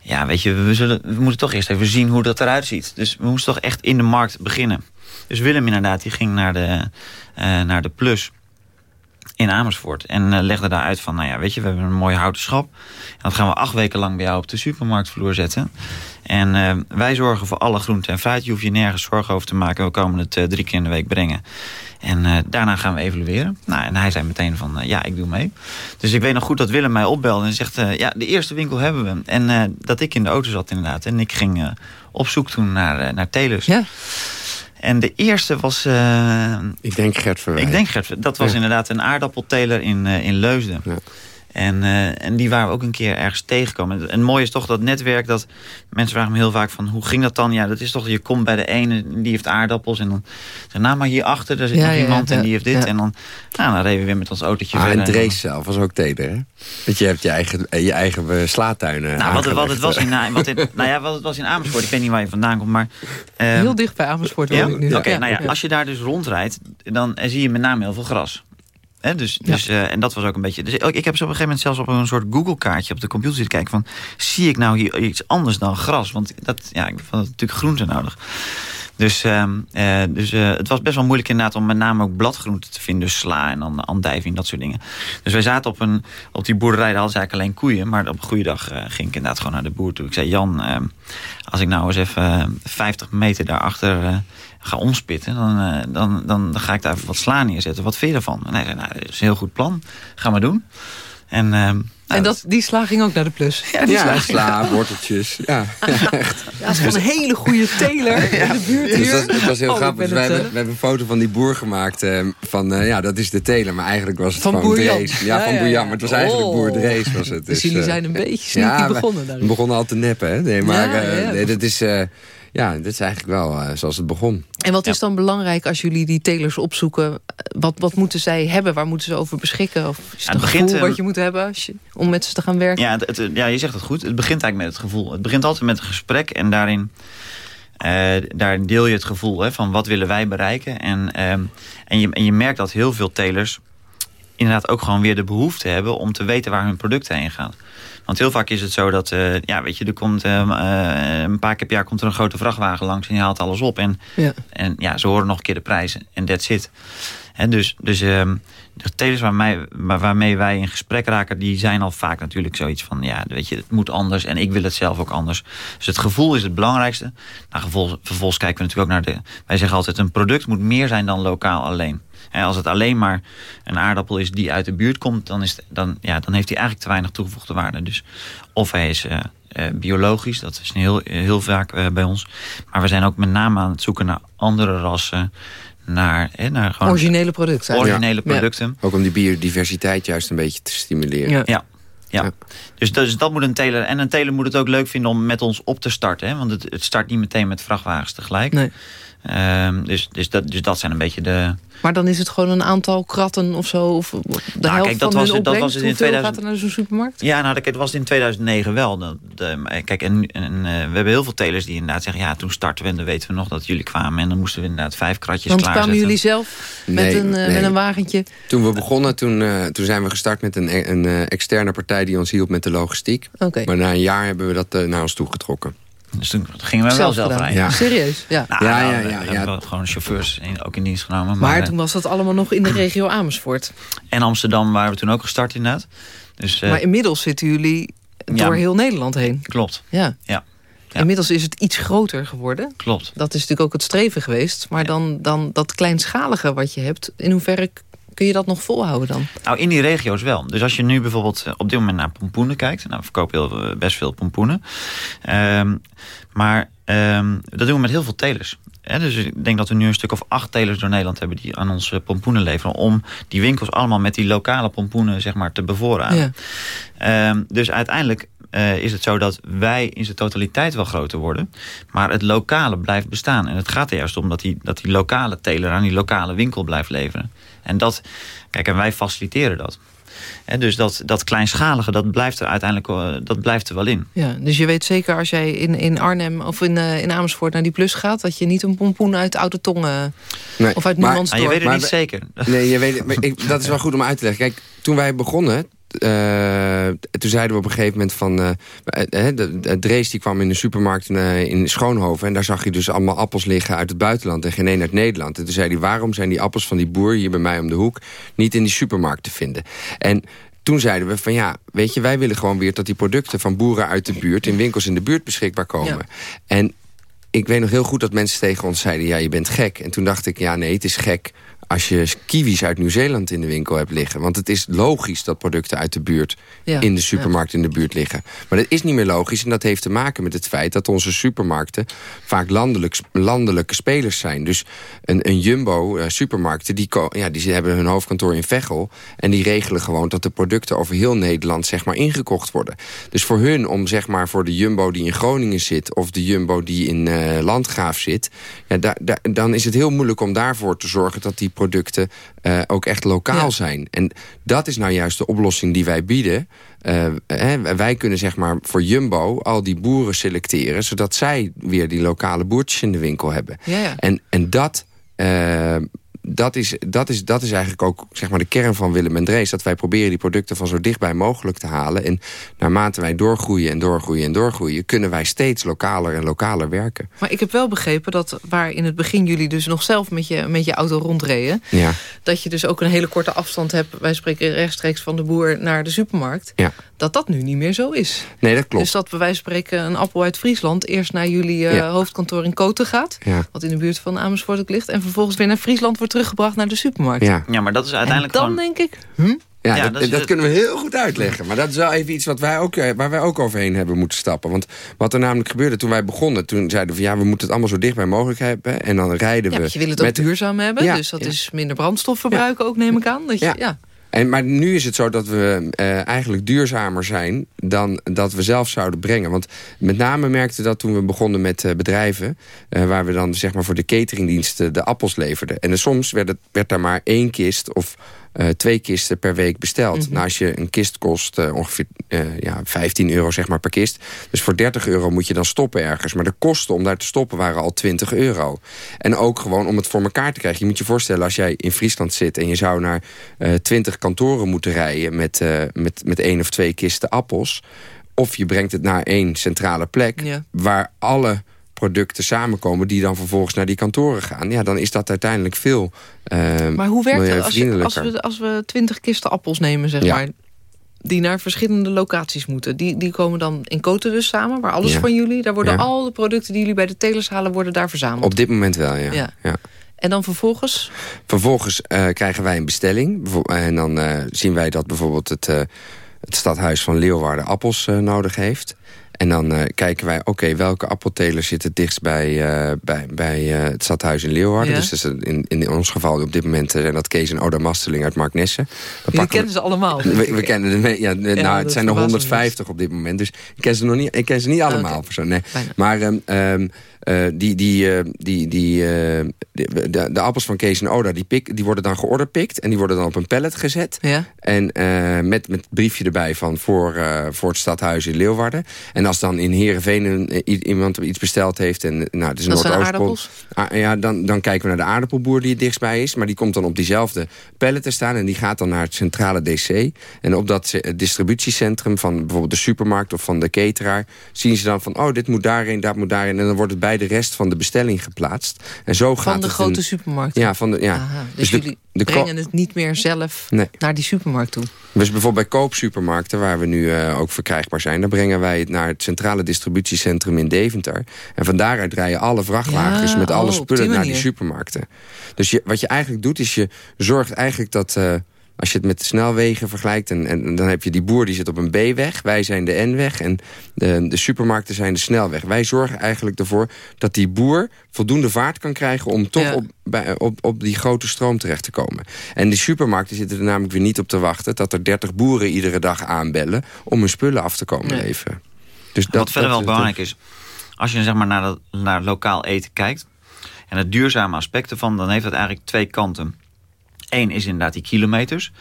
Ja, weet je, we, zullen, we moeten toch eerst even zien hoe dat eruit ziet. Dus we moesten toch echt in de markt beginnen. Dus Willem inderdaad, die ging naar de, uh, naar de Plus in Amersfoort. En uh, legde daar uit van, nou ja, weet je, we hebben een mooi houten schap. Dat gaan we acht weken lang bij jou op de supermarktvloer zetten. En uh, wij zorgen voor alle groenten en fruit. Je hoeft je nergens zorgen over te maken. We komen het uh, drie keer in de week brengen. En daarna gaan we evalueren. Nou, en hij zei meteen van, ja, ik doe mee. Dus ik weet nog goed dat Willem mij opbelde en zegt... ja, de eerste winkel hebben we. En dat ik in de auto zat inderdaad. En ik ging op zoek toen naar, naar telers. Ja. En de eerste was... Uh, ik denk Gert Verwij. Ik denk Gert. Dat was ja. inderdaad een aardappelteler in, uh, in Leusden. Ja. En, uh, en die waren we ook een keer ergens tegengekomen. En het mooie is toch dat netwerk dat... Mensen vragen me heel vaak van, hoe ging dat dan? Ja, dat is toch, je komt bij de ene, die heeft aardappels. En dan zeg nou maar hierachter, daar zit ja, nog ja, iemand en die heeft dit. En dan, nou, dan reden we weer met ons autootje ah, verder. En Drees zelf was ook teder, hè? Want je hebt je eigen, je eigen slaatuinen nou, wat, wat, het was in, wat in, nou ja, wat het was in Amersfoort, ik weet niet waar je vandaan komt, maar... Um, heel dicht bij Amersfoort ja? ik nu. Oké, okay, nou ja, als je daar dus rondrijdt, dan zie je met name heel veel gras. He, dus, ja. dus, uh, en dat was ook een beetje... Dus ik, ik heb zo op een gegeven moment zelfs op een soort Google-kaartje op de computer zitten kijken van... zie ik nou hier iets anders dan gras? Want dat, ja, ik vond natuurlijk groente nodig. Dus, uh, uh, dus uh, het was best wel moeilijk inderdaad om met name ook bladgroenten te vinden. Dus sla en dan andijving, dat soort dingen. Dus wij zaten op, een, op die boerderij, daar hadden ze eigenlijk alleen koeien. Maar op een goede dag ging ik inderdaad gewoon naar de boer toe. Ik zei, Jan, ehm, als ik nou eens even 50 meter daarachter ga omspitten... Dan, dan, dan, dan ga ik daar even wat sla neerzetten. Wat vind je ervan? En hij zei, nou, dat is een heel goed plan. Ga maar doen. En... ehm, en dat, die sla ging ook naar de plus. Ja, die ja, sla, worteltjes. Ja, echt. Ja, dat is gewoon een hele goede teler ja. in de buurt. Dus dat, dat was heel oh, grappig. We hebben, we hebben een foto van die boer gemaakt. Uh, van, uh, ja, dat is de teler. Maar eigenlijk was het van gewoon Boer Drees. Ja, van ja, Boer Jan. Maar het was eigenlijk oh. Boer Drees. Was het. Dus, dus jullie zijn een beetje sneaky begonnen. We begonnen al te neppen. Hè? Nee, maar uh, nee, dat is... ja, dit is eigenlijk wel uh, zoals het begon. En wat is dan belangrijk als jullie die telers opzoeken? Wat, wat moeten zij hebben? Waar moeten ze over beschikken? Of is het, het een gevoel wat je moet hebben als je, om met ze te gaan werken? Ja, het, het, ja, je zegt het goed. Het begint eigenlijk met het gevoel. Het begint altijd met een gesprek en daarin... Uh, daarin deel je het gevoel hè, van wat willen wij bereiken. En, uh, en, je, en je merkt dat heel veel telers inderdaad ook gewoon weer de behoefte hebben... om te weten waar hun producten heen gaan. Want heel vaak is het zo dat, uh, ja, weet je, er komt uh, een paar keer per jaar komt er een grote vrachtwagen langs en die haalt alles op. En ja, en, ja ze horen nog een keer de prijzen en that's it. En dus, dus uh, de telers waarmee, waarmee wij in gesprek raken, die zijn al vaak natuurlijk zoiets van, ja, weet je, het moet anders en ik wil het zelf ook anders. Dus het gevoel is het belangrijkste. Nou, vervolgens, vervolgens kijken we natuurlijk ook naar de, wij zeggen altijd, een product moet meer zijn dan lokaal alleen. En als het alleen maar een aardappel is die uit de buurt komt... dan, is het, dan, ja, dan heeft hij eigenlijk te weinig toegevoegde waarde. Dus of hij is uh, uh, biologisch, dat is heel, heel vaak uh, bij ons. Maar we zijn ook met name aan het zoeken naar andere rassen... Naar, eh, naar gewoon originele producten. Originele ja. producten. Ook om die biodiversiteit juist een beetje te stimuleren. Ja. ja. Ja. Dus, dus dat moet een teler. En een teler moet het ook leuk vinden om met ons op te starten. Hè? Want het, het start niet meteen met vrachtwagens tegelijk. Nee. Um, dus, dus, dat, dus dat zijn een beetje de... Maar dan is het gewoon een aantal kratten of zo? Of de nou, helft kijk, dat van was, hun dat was het in 2000... gaat er naar zo'n supermarkt? Ja, nou, dat was in 2009 wel. De, de, kijk, en, en uh, we hebben heel veel telers die inderdaad zeggen... ja, toen starten we en dan weten we nog dat jullie kwamen... en dan moesten we inderdaad vijf kratjes Want klaarzetten. kwamen jullie zelf met, Nee, een, uh, nee. met een wagentje? Toen we begonnen, toen, uh, toen zijn we gestart met een, een uh, externe partij... die ons hielp met de logistiek. Oké. Maar na een jaar hebben we dat uh, naar ons toegetrokken. Dus toen gingen we wel zelf rijden. Ja. Serieus? Ja. Nou, Ja, ja, we ja, hebben ja. gewoon chauffeurs in, ook in dienst genomen. Maar, Maar eh, toen was dat allemaal nog in de regio Amersfoort. En Amsterdam waren we toen ook gestart inderdaad. Dus, uh, Maar inmiddels zitten jullie Ja. door heel Nederland heen. Klopt, Ja. Ja. Ja. Inmiddels is het iets groter geworden. klopt. Dat is natuurlijk ook het streven geweest. Maar dan, dan dat kleinschalige wat je hebt... in hoeverre kun je dat nog volhouden dan? Nou, in die regio's wel. Dus als je nu bijvoorbeeld eh, op dit moment naar pompoenen kijkt. Nou, we verkopen heel, eh, best veel pompoenen. Ehm, maar ehm, dat doen we met heel veel telers. Dus ik denk dat we nu een stuk of acht telers door Nederland hebben... die aan ons eh, pompoenen leveren. Om die winkels allemaal met die lokale pompoenen zeg maar, te bevoorraden. Ehm, dus uiteindelijk uh, is het zo dat wij in zijn totaliteit wel groter worden. Maar het lokale blijft bestaan. En het gaat er juist om dat die, dat die lokale teler aan die lokale winkel blijft leveren. En dat, kijk, en wij faciliteren dat. Dus dat, dat kleinschalige, dat blijft er uiteindelijk eh, dat blijft er wel in. Ja, dus je weet zeker als jij in, in Arnhem of in, eh, in Amersfoort naar die plus gaat... dat je niet een pompoen uit Oude Tongen Nee, of uit maar- Numansdorp... Ah, je weet het Maar niet zeker. Nee, je weet maar ik, dat is wel goed om uit te leggen. Kijk, toen wij begonnen... eh, toen zeiden we op een gegeven moment van... eh, eh, de, de Drees die kwam in de supermarkt in, in Schoonhoven... en daar zag je dus allemaal appels liggen uit het buitenland... en geen één uit Nederland. En toen zei hij, waarom zijn die appels van die boer hier bij mij om de hoek... niet in die supermarkt te vinden? En toen zeiden we van ja, weet je, wij willen gewoon weer... dat die producten van boeren uit de buurt... in winkels in de buurt beschikbaar komen. Ja. En ik weet nog heel goed dat mensen tegen ons zeiden... ja, je bent gek. En toen dacht ik, ja, nee, het is gek als je kiwis uit Nieuw-Zeeland in de winkel hebt liggen. Want het is logisch dat producten uit de buurt... Ja, in de supermarkt in de buurt liggen. Maar dat is niet meer logisch en dat heeft te maken met het feit... dat onze supermarkten vaak landelijk, landelijke spelers zijn. Dus een, een Jumbo-supermarkten, die, ko- ja, die hebben hun hoofdkantoor in Veghel... en die regelen gewoon dat de producten over heel Nederland zeg maar, ingekocht worden. Dus voor hun om zeg maar, voor de Jumbo die in Groningen zit... of de Jumbo die in eh, Landgraaf zit... Ja, dan is het heel moeilijk om daarvoor te zorgen... dat die producten eh, ook echt lokaal Ja. zijn. En dat is nou juist de oplossing die wij bieden... Eh, hè, wij kunnen zeg maar voor Jumbo al die boeren selecteren... zodat zij weer die lokale boertjes in de winkel hebben. Ja, ja. En, en dat, dat, is, dat, is, dat is eigenlijk ook zeg maar, de kern van Willem en Drees. Dat wij proberen die producten van zo dichtbij mogelijk te halen. En naarmate wij doorgroeien en doorgroeien en doorgroeien... kunnen wij steeds lokaler en lokaler werken. Maar ik heb wel begrepen dat waar in het begin jullie dus nog zelf met je, met je auto rondreden... Ja, dat je dus ook een hele korte afstand hebt... wij spreken rechtstreeks van de boer naar de supermarkt... ja. dat dat nu niet meer zo is. Nee, dat klopt. Dus dat bij wijze van spreken een appel uit Friesland... eerst naar jullie eh, Ja. hoofdkantoor in Koten gaat... Wat in de buurt van Amersfoort ook ligt... en vervolgens weer naar Friesland wordt teruggebracht naar de supermarkt. Ja. Ja, maar dat is en uiteindelijk dan gewoon... denk ik... Hm? Ja, Ja, dat, dat is dat kunnen we heel goed uitleggen. Maar dat is wel even iets wat wij ook, eh, waar wij ook overheen hebben moeten stappen. Want wat er namelijk gebeurde toen wij begonnen... toen zeiden we van ja, we moeten het allemaal zo dichtbij mogelijk hebben. En dan rijden Ja, we... je wil het ook met- duurzaam hebben. Ja, dus dat ja. is minder brandstof verbruiken ook, neem ik aan. Dat je, ja. En, maar nu is het zo dat we eh, eigenlijk duurzamer zijn dan dat we zelf zouden brengen. Want met name merkte dat toen we begonnen met eh, bedrijven... eh, waar we dan zeg maar voor de cateringdiensten de appels leverden. En soms werd, het, werd daar maar één kist of eh, twee kisten per week besteld. Nou, als je een kist kost eh, ongeveer eh, ja, 15 euro zeg maar per kist. Dus voor 30 euro moet je dan stoppen ergens. Maar de kosten om daar te stoppen waren al 20 euro. En ook gewoon om het voor elkaar te krijgen. Je moet je voorstellen als jij in Friesland zit... en je zou naar eh 20 kantoren moeten rijden met, met, met één of twee kisten appels... of je brengt het naar één centrale plek... Ja. waar alle producten samenkomen die dan vervolgens naar die kantoren gaan... ja, dan is dat uiteindelijk veel eh Maar hoe werkt het als, je, als, we, als we twintig kisten appels nemen, zeg Ja. maar... die naar verschillende locaties moeten. Die, die komen dan in Koten dus samen, waar alles Ja. van jullie... daar worden Ja. al de producten die jullie bij de telers halen... worden daar verzameld. Op dit moment wel, ja. Ja. En dan vervolgens... Vervolgens eh, krijgen wij een bestelling. En dan eh, zien wij dat bijvoorbeeld het, het stadhuis van Leeuwarden appels nodig heeft. En dan eh, kijken wij, oké, welke appelteler zit het dichtst bij, eh, bij, bij eh, het stadhuis in Leeuwarden. Ja. Dus in, in ons geval op dit moment zijn dat Kees en Oda Masteling uit Marknesse. We- kennen ze allemaal. we, we kennen de ja, nou, het zijn er verbaast me 150 op dit moment. Dus ik ken ze nog niet, ik ken ze niet allemaal. Oké. persoonlijk, Nee. Maar ehm, ehm, eh, die, die, eh, die, die, eh, de, de, de appels van Kees en Oda, die, pik, die worden dan georderpikt. En die worden dan op een pallet gezet. Ja? En met, met briefje erbij van voor, voor het stadhuis in Leeuwarden. En als dan in Heerenveen iemand iets besteld heeft... en nou, het is een Dat zijn Noordoostpol- aardappels? Ah, ja, dan, dan kijken we naar de aardappelboer die het dichtstbij is. Maar die komt dan op diezelfde pallet te staan. En die gaat dan naar het centrale DC. En op dat distributiecentrum van bijvoorbeeld de supermarkt of van de cateraar... zien ze dan van, oh, dit moet daarin, dat moet daarin. En dan wordt het bij de rest van de bestelling geplaatst. En zo gaat Van de grote een- supermarkt. Ja, van de, ja. Aha, dus, de- jullie de brengen het niet meer zelf Nee. naar die supermarkt toe. Dus bijvoorbeeld bij koopsupermarkten, waar we nu eh, ook verkrijgbaar zijn... dan brengen wij het naar het centrale distributiecentrum in Deventer. En van daaruit rijden alle vrachtwagens Ja, met alle oh, spullen die naar die supermarkten. Dus je, wat je eigenlijk doet, is je zorgt eigenlijk dat... eh, als je het met de snelwegen vergelijkt, en, en dan heb je die boer die zit op een B-weg. Wij zijn de N-weg en de, de supermarkten zijn de snelweg. Wij zorgen eigenlijk ervoor dat die boer voldoende vaart kan krijgen... om toch Ja. op, bij, op, op die grote stroom terecht te komen. En de supermarkten zitten er namelijk weer niet op te wachten... dat er 30 boeren iedere dag aanbellen om hun spullen af te komen Nee. leveren. Dus dat, Wat verder dat- wel belangrijk is, als je zeg maar naar, dat, naar lokaal eten kijkt... en het duurzame aspect ervan, dan heeft dat eigenlijk twee kanten. Eén is inderdaad die kilometers.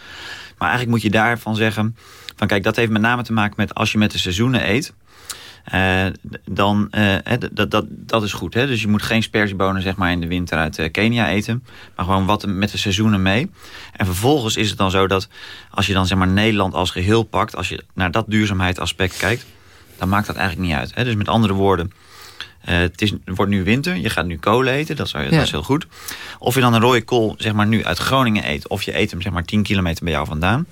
Maar eigenlijk moet je daarvan zeggen... van kijk, dat heeft met name te maken met als je met de seizoenen eet... Uh, dan, uh, dat, dat, dat is goed. Hè? Dus je moet geen sperziebonen zeg maar, in de winter uit uh, Kenia eten. Maar gewoon wat met de seizoenen mee. En vervolgens is het dan zo dat als je dan zeg maar, Nederland als geheel pakt... als je naar dat duurzaamheidsaspect kijkt... dan maakt dat eigenlijk niet uit. Hè? Dus met andere woorden... het, is, het wordt nu winter, je gaat nu kolen eten, dat is, ja. dat is heel goed. Of je dan een rode kool zeg maar, nu uit Groningen eet... of je eet hem zeg maar, 10 kilometer bij jou vandaan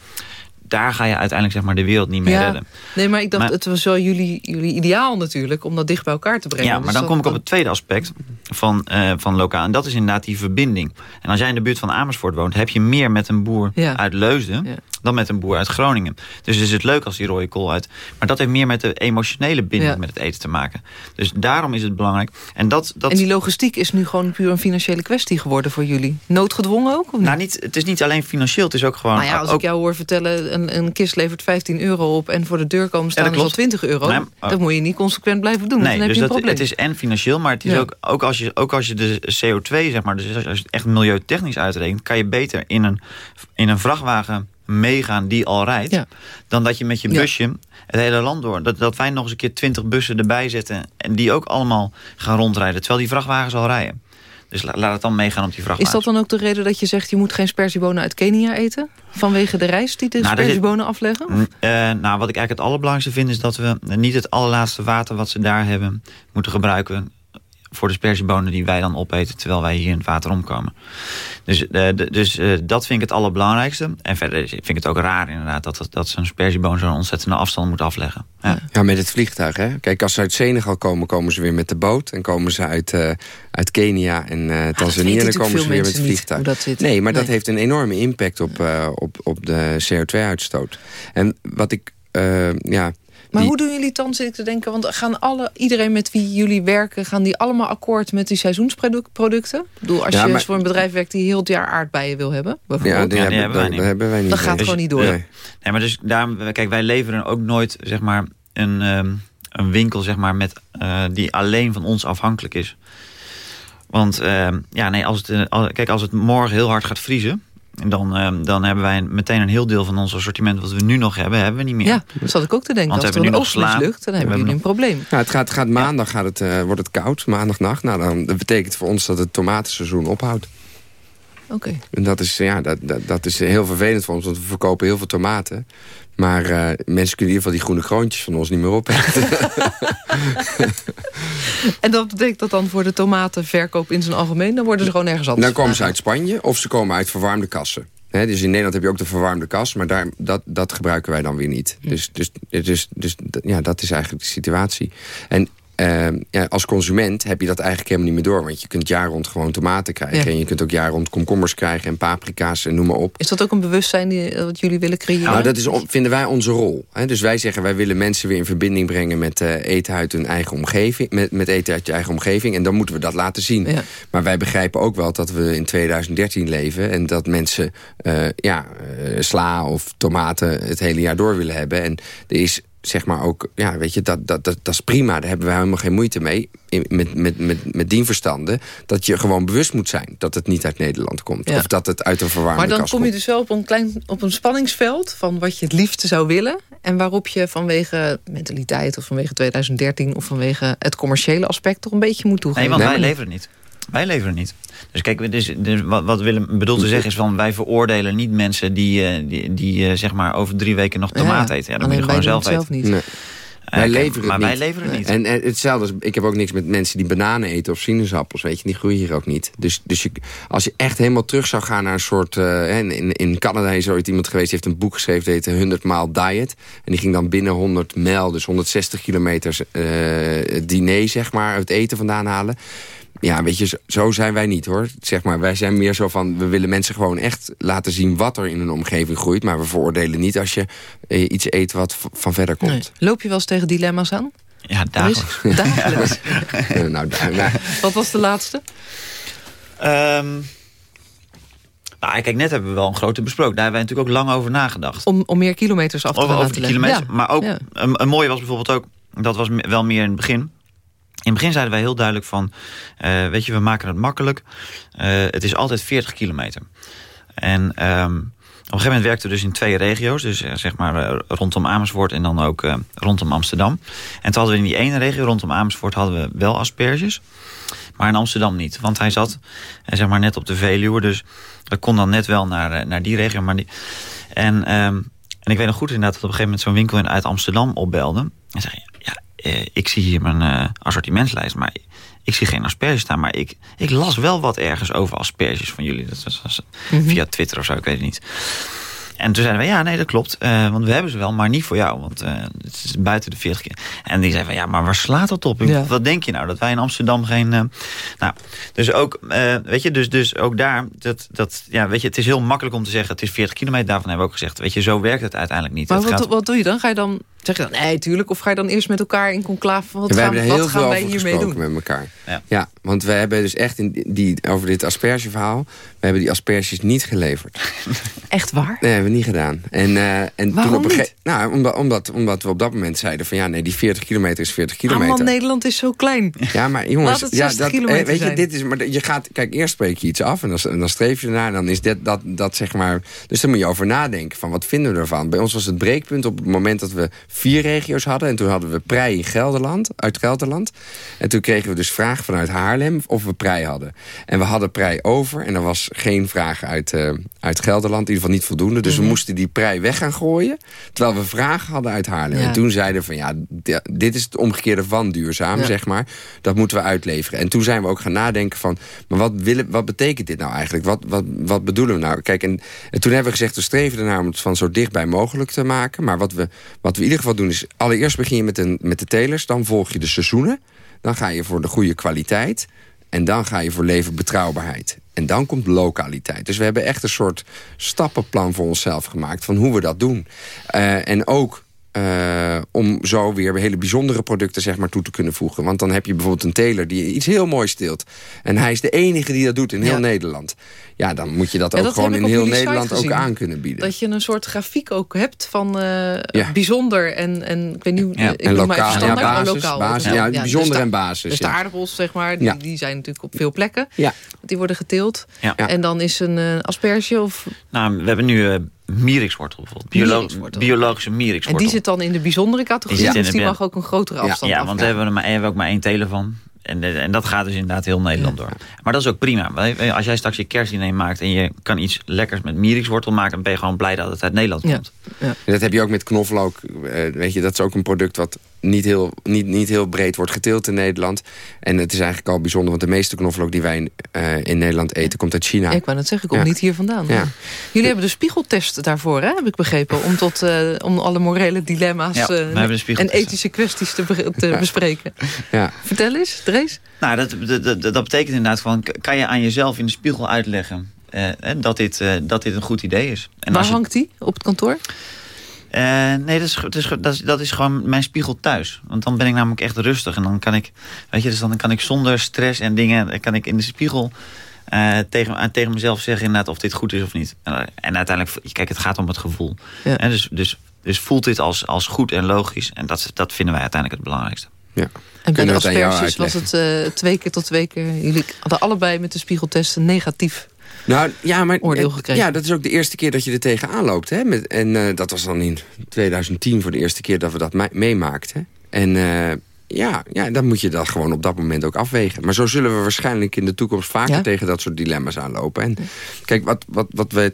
daar ga je uiteindelijk zeg maar, de wereld niet mee ja. redden. Nee, maar ik dacht, het was wel jullie, jullie ideaal natuurlijk... om dat dicht bij elkaar te brengen. Ja, maar dus dan kom ik op het tweede aspect van, uh, van lokaal. En dat is inderdaad die verbinding. En als jij in de buurt van Amersfoort woont... heb je meer met een boer ja. uit Leusden... Ja. dan met een boer uit Groningen. Dus is het leuk als die rode kool uit... maar dat heeft meer met de emotionele binding met het eten te maken. Dus daarom is het belangrijk. En, dat, dat... en die logistiek is nu gewoon puur een financiële kwestie geworden voor jullie. Noodgedwongen ook? Of niet? Nou, niet, het is niet alleen financieel, het is ook gewoon... Nou ja, als ook... ik jou hoor vertellen een, een kist levert 15 euro op... en voor de deur komen staan ja, is al 20 euro. Nee, oh. Dat moet je niet consequent blijven doen. Nee, dan heb dus je een dat, probleem. het is en financieel, maar het is Ja. ook, ook, als je, ook als je de CO2, zeg maar, dus als je het echt milieutechnisch uitrekent... kan je beter in een, in een vrachtwagen meegaan die al rijdt... Ja. dan dat je met je Ja. busje het hele land door... Dat, dat wij nog eens een keer 20 bussen erbij zetten... en die ook allemaal gaan rondrijden, terwijl die vrachtwagens al rijden. Dus la- laat het dan meegaan op die Is vrachtwagens. dat dan ook de reden dat je zegt... je moet geen sperziebonen uit Kenia eten? Vanwege de reis die de Nou, er sperziebonen afleggen? Eh, nou, wat ik eigenlijk het allerbelangrijkste vind... is dat we niet het allerlaatste water wat ze daar hebben... moeten gebruiken voor de sperziebonen die wij dan opeten... terwijl wij hier in het water omkomen. Dus, eh, de- dus eh, dat vind ik het allerbelangrijkste. En verder vind ik het ook raar inderdaad... dat, dat, dat zo'n sperzieboon zo'n ontzettende afstand moet afleggen. Ja. Ja, met het vliegtuig, hè. Kijk, als ze uit Senegal komen, komen ze weer met de boot. En komen ze uit, eh, uit Kenia en eh Tanzania... en dan komen ze weer met het vliegtuig. hoe dat zit. Nee, maar dat heeft een enorme impact op, eh, op, op de CO2-uitstoot. En wat ik... eh, ja, Maar die- hoe doen jullie het dan, zit ik te denken? Want gaan alle, iedereen met wie jullie werken... gaan die allemaal akkoord met die seizoensproducten? Ik bedoel, als Ja, je maar- voor een bedrijf werkt... die heel het jaar aardbeien wil hebben, ja, bijvoorbeeld... die Ja, die hebben, hebben wij dat, niet. dat hebben wij niet. Dat gaat nee. gewoon niet door. Nee. Nee, maar dus daarom, kijk, wij leveren ook nooit zeg maar, een, ehm, een winkel zeg maar, met, eh, die alleen van ons afhankelijk is. Want ehm, ja, nee, als het, eh, kijk, als het morgen heel hard gaat vriezen... Dan, ehm, dan hebben wij meteen een heel deel van ons assortiment... wat we nu nog hebben, hebben we niet meer. Ja, dat zat ik ook te denken. Want we als er hebben een nu nog dan We hebben jullie een hebben probleem. Nou, het gaat, gaat maandag gaat het, eh, wordt het koud, maandagnacht. Nou, dan, dat betekent voor ons dat het tomatenseizoen ophoudt. Oké. En dat is, ja, dat, dat, dat is heel vervelend voor ons, want we verkopen heel veel tomaten. Maar eh, mensen kunnen in ieder geval die groene kroontjes van ons niet meer opeten. En dat betekent dat dan voor de tomatenverkoop in zijn algemeen... dan worden ze gewoon ergens anders Dan komen ze uit Spanje of ze komen uit verwarmde kassen. Dus in Nederland heb je ook de verwarmde kas, maar daar, dat, dat gebruiken wij dan weer niet. Dus, dus, dus, dus ja, dat is eigenlijk de situatie. En eh, ja, als consument heb je dat eigenlijk helemaal niet meer door. Want je kunt jaar rond gewoon tomaten krijgen. Ja. En je kunt ook jaar rond komkommers krijgen en paprika's en noem maar op. Is dat ook een bewustzijn die, eh, wat jullie willen creëren? Nou, dat is, vinden wij onze rol. Hè? Dus wij zeggen, wij willen mensen weer in verbinding brengen... met eh, eten uit hun eigen omgeving. Met, met eten uit je eigen omgeving. En dan moeten we dat laten zien. Ja. Maar wij begrijpen ook wel dat we in 2013 leven... en dat mensen eh, ja, sla of tomaten het hele jaar door willen hebben. En er is zeg maar ook, ja, weet je, dat, dat, dat, dat is prima. Daar hebben wij helemaal geen moeite mee. In- met, met, met, met die verstanden dat je gewoon bewust moet zijn... dat het niet uit Nederland komt. Ja. Of dat het uit een verwarmde Maar dan kom je komt. dus wel op een, klein, op een spanningsveld... van wat je het liefste zou willen... en waarop je vanwege mentaliteit of vanwege 2013... of vanwege het commerciële aspect toch een beetje moet toegeven. Nee, want wij leveren niet. Wij leveren niet. Dus kijk, dus, dus wat, wat Willem bedoelt te zeggen is van... wij veroordelen niet mensen die, eh, die, die eh, zeg maar over drie weken nog tomaat eten. Ja, dan moet je gewoon zelf eten. zelf niet. Nee. Eh, Wij leveren het maar wij leveren het niet. En, en hetzelfde, is, ik heb ook niks met mensen die bananen eten of sinaasappels, weet je, die groeien hier ook niet. Dus, dus je, als je echt helemaal terug zou gaan naar een soort, eh, in, in- in Canada is er ooit iemand geweest, die heeft een boek geschreven, dat heette 100 maal diet. En die ging dan binnen 100 mijl, dus 160 kilometer eh, het diner, zeg maar, het eten vandaan halen. Ja, weet je, zo- zijn wij niet hoor. Zeg maar, wij zijn meer zo van, we willen mensen gewoon echt laten zien wat er in hun omgeving groeit. Maar we veroordelen niet als je eh, iets eet wat van verder komt. Nee. Loop je wel eens tegen dilemma's aan? Ja, dagelijks. is- Dagelijks. Eh, nou, daar- nou, Wat was de laatste? Ehm, nou, kijk, net hebben we wel een grote besproken. Daar hebben wij natuurlijk ook lang over nagedacht. Om, om meer kilometers af te Over, gaan over kilometers. Ja. Maar ook, Ja. een, een mooie was bijvoorbeeld ook... dat was wel meer in het begin... In het begin zeiden wij heel duidelijk van... eh, weet je, we maken het makkelijk. Eh, het is altijd 40 kilometer. En ehm, op een gegeven moment werkten we dus in twee regio's. Dus eh, zeg maar rondom Amersfoort en dan ook rondom Amsterdam. En toen hadden we in die ene regio rondom Amersfoort hadden we wel asperges. Maar in Amsterdam niet. Want hij zat zeg maar net op de Veluwe. Dus dat kon dan net wel naar, naar die regio. Maar die, en, ehm, en ik weet nog goed inderdaad dat op een gegeven moment zo'n winkel in- uit Amsterdam opbelde. En zei, ik zie hier mijn eh, assortimentslijst, maar ik zie geen asperges staan. Maar ik, ik las wel wat ergens over asperges van jullie. Dat was, was via Twitter of zo, ik weet het niet. En toen zeiden we, ja, nee, dat klopt. eh, want we hebben ze wel, maar niet voor jou. Want eh, het is buiten de 40 keer. En die zei van, ja, maar waar slaat dat op? Ja. Wat denk je nou? Dat wij in Amsterdam geen... eh, nou, dus ook, eh, weet je, dus, dus ook daar... Dat, dat, ja, weet je, het is heel makkelijk om te zeggen... het is 40 kilometer. Daarvan hebben we ook gezegd... weet je, zo werkt het uiteindelijk niet. Maar wat, gaat- wat doe je dan? Ga je dan zeg je dan nee, tuurlijk? Of ga je dan eerst met elkaar in conclave van wat we gaan, hebben er wat heel gaan veel wij over hiermee doen? met elkaar. Ja. Ja. want we hebben dus echt in die, over dit aspergeverhaal... we hebben die asperges niet geleverd. Echt waar? Nee, hebben we niet gedaan. En, eh, en toen Waarom op een niet? Nou, omdat, omdat, omdat we op dat moment zeiden van... ja, nee, die 40 kilometer is 40 Ah, kilometer. man, Nederland is zo klein. Ja, maar jongens, Laat het ja, 60 dat, eh, kilometer weet je, zijn. dit is, maar je gaat, kijk, eerst spreek je iets af en dan, en dan streef je ernaar. En dan is dit, dat, dat zeg maar, dus daar moet je over nadenken van wat vinden we ervan. Bij ons was het breekpunt op het moment dat we vier regio's hadden en toen hadden we prei in Gelderland, uit Gelderland. En toen kregen we dus vraag vanuit Haarlem of we prei hadden. En we hadden prei over en er was geen vraag uit, eh, uit Gelderland, in ieder geval niet voldoende. Dus Mhm. we moesten die prei weg gaan gooien, terwijl we vragen hadden uit Haarlem. Ja. En toen zeiden we van ja, di- dit is het omgekeerde van duurzaam, Ja. zeg maar. Dat moeten we uitleveren. En toen zijn we ook gaan nadenken van... maar wat, willen, wat betekent dit nou eigenlijk? Wat, wat, wat bedoelen we nou? Kijk, en, en toen hebben we gezegd... we streven ernaar om het van zo dichtbij mogelijk te maken. Maar wat we, wat we in ieder geval doen is... allereerst begin je met, een, met de telers. Dan volg je de seizoenen. Dan ga je voor de goede kwaliteit. En dan ga je voor leverbetrouwbaarheid. En dan komt lokaliteit. Dus we hebben echt een soort stappenplan voor onszelf gemaakt... van hoe we dat doen. Eh, en ook eh, om zo weer hele bijzondere producten zeg maar, toe te kunnen voegen. Want dan heb je bijvoorbeeld een teler die iets heel moois steelt. En hij is de enige die dat doet in heel Ja. Nederland. Ja, dan moet je dat Ja, ook dat gewoon in heel Nederland ook aan kunnen bieden. Dat je een soort grafiek ook hebt van eh, Ja. bijzonder en, en ik weet niet, Ja. ik en lokaal, ja, standaard, maar basis, lokaal. basis, Dus ja, dus bijzonder de- en basis. Dus de ja. aardappels, zeg maar, die, Ja. die zijn natuurlijk op veel plekken. Ja. Die worden geteeld. Ja. Ja. En dan is een eh, asperge of... Nou, we hebben nu Mierixwortel bijvoorbeeld. Biolo- Mierixwortel. biologische En Mierixwortel. die zit dan in de bijzondere categorie. Die zit in dus die mag ook een grotere Ja. afstand Ja, af. want daar hebben we, er maar, hebben we ook maar één tele van. En, eh, en dat gaat dus inderdaad heel Nederland door. Maar dat is ook prima. Wij- Als jij straks je kerstdiner maakt... en je kan iets lekkers met mierikswortel maken... dan ben je gewoon blij dat het uit Nederland Ja. komt. En dat heb je ook met knoflook. eh, weet je, dat is ook een product wat niet heel, niet, niet heel breed wordt geteeld in Nederland. En het is eigenlijk al bijzonder, want de meeste knoflook die wij in, eh, in Nederland eten, komt uit China. Ik wou net zeggen, ik kom Ja. niet hier vandaan. Ja. Jullie hebben de spiegeltest daarvoor, hè, heb ik begrepen. Om, tot, eh, om alle morele dilemma's eh, en ethische kwesties te, be- te bespreken. Ja. Vertel eens, Drees. Nou, dat, dat, dat, dat betekent inderdaad gewoon... kan je aan jezelf in de spiegel uitleggen... dat, dit, eh, dat dit een goed idee is. En Waar als je- hangt die? Op het kantoor? Eh, nee, dat is, dat, is, dat, is, dat is gewoon mijn spiegel thuis. Want dan ben ik namelijk echt rustig. En dan kan ik, weet je, dus dan kan ik zonder stress en dingen... dan kan ik in de spiegel eh, tegen, eh, tegen mezelf zeggen inderdaad of dit goed is of niet. En, en uiteindelijk, kijk, het gaat om het gevoel. Ja. En dus, dus, dus voelt dit als, als goed en logisch. En dat, dat vinden wij uiteindelijk het belangrijkste. Ja. En bij Kunnen de asperges was het eh, twee keer tot twee keer. Jullie hadden allebei met de spiegeltesten negatief. Nou, ja, maar Oordeel eh, gekregen. Ja, dat is ook de eerste keer dat je er tegenaan loopt. Hè? Met, en eh, dat was dan in 2010 voor de eerste keer dat we dat me- meemaakten. En eh, ja, ja, dan moet je dat gewoon op dat moment ook afwegen. Maar zo zullen we waarschijnlijk in de toekomst vaker Ja? tegen dat soort dilemma's aanlopen. En kijk, wat, wat, wat we,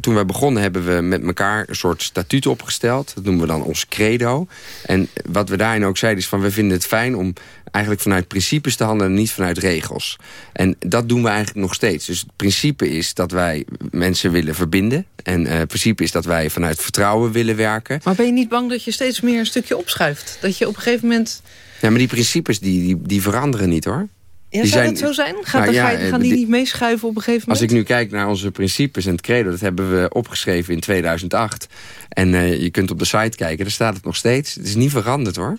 toen wij begonnen hebben we met elkaar een soort statuut opgesteld. Dat noemen we dan ons credo. En wat we daarin ook zeiden is van we vinden het fijn om eigenlijk vanuit principes te handelen en niet vanuit regels. En dat doen we eigenlijk nog steeds. Dus het principe is dat wij mensen willen verbinden. En eh, het principe is dat wij vanuit vertrouwen willen werken. Maar ben je niet bang dat je steeds meer een stukje opschuift? Dat je op een gegeven moment... Ja, maar die principes die, die, die veranderen niet hoor. Ja, Die zou zijn- dat zo zijn? Gaat, Nou dan ja, ga je, eh, gaan die die- niet meeschuiven op een gegeven Als moment? ik nu kijk naar onze principes en het credo... dat hebben we opgeschreven in 2008. En eh, je kunt op de site kijken, daar staat het nog steeds. Het is niet veranderd hoor.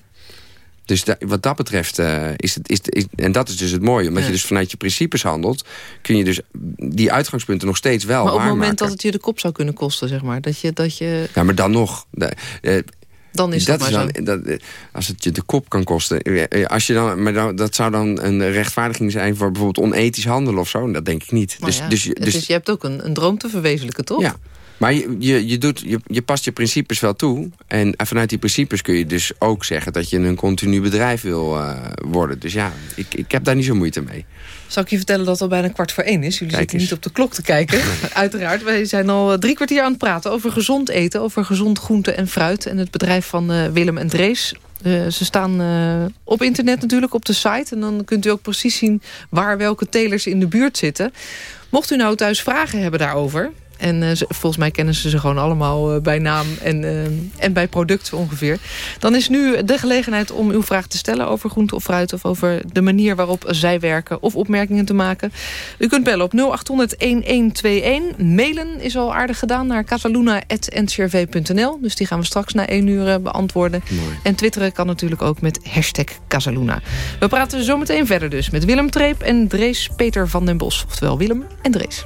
Dus da- wat dat betreft eh, is het... Is, is, en dat is dus het mooie. Omdat Ja. je dus vanuit je principes handelt... kun je dus die uitgangspunten nog steeds wel maar op het moment dat het je de kop zou kunnen kosten, zeg maar. Dat je, dat je Ja, maar dan nog. De- Dan is dat dat, maar zo. dan, dat, eh, als het je de kop kan kosten. Eh, eh, Als je dan, maar dan, dat zou dan een rechtvaardiging zijn voor bijvoorbeeld onethisch handelen of zo. Dat denk ik niet. Dus, ja, dus, dus, je hebt ook een, een droom te verwezenlijken, toch? ja. Maar je, je, je, doet, je, je past je principes wel toe. En vanuit die principes kun je dus ook zeggen... dat je een continu bedrijf wil eh, worden. Dus ja, ik, ik heb daar niet zo moeite mee. Zal ik je vertellen dat het al bijna kwart voor één is? Jullie zitten niet op de klok te kijken. Uiteraard, wij zijn al eh, drie kwartier aan het praten over gezond eten... over gezond groente en fruit en het bedrijf van eh, Willem en Drees. Ze staan op internet natuurlijk, op de site. En dan kunt u ook precies zien waar welke telers in de buurt zitten. Mocht u nou thuis vragen hebben daarover... En eh, volgens mij kennen ze ze gewoon allemaal eh, bij naam en, eh, en bij product ongeveer. Dan is nu de gelegenheid om uw vraag te stellen over groente of fruit... of over de manier waarop zij werken of opmerkingen te maken. U kunt bellen op 0800-1121. Mailen is al aardig gedaan naar cataluna.ncrv.nl. Dus die gaan we straks na één uur beantwoorden. Mooi. En twitteren kan natuurlijk ook met hashtag Casaluna. We praten zometeen verder dus met Willem Treep en Drees Peter van den Bos. Oftewel Willem en Drees.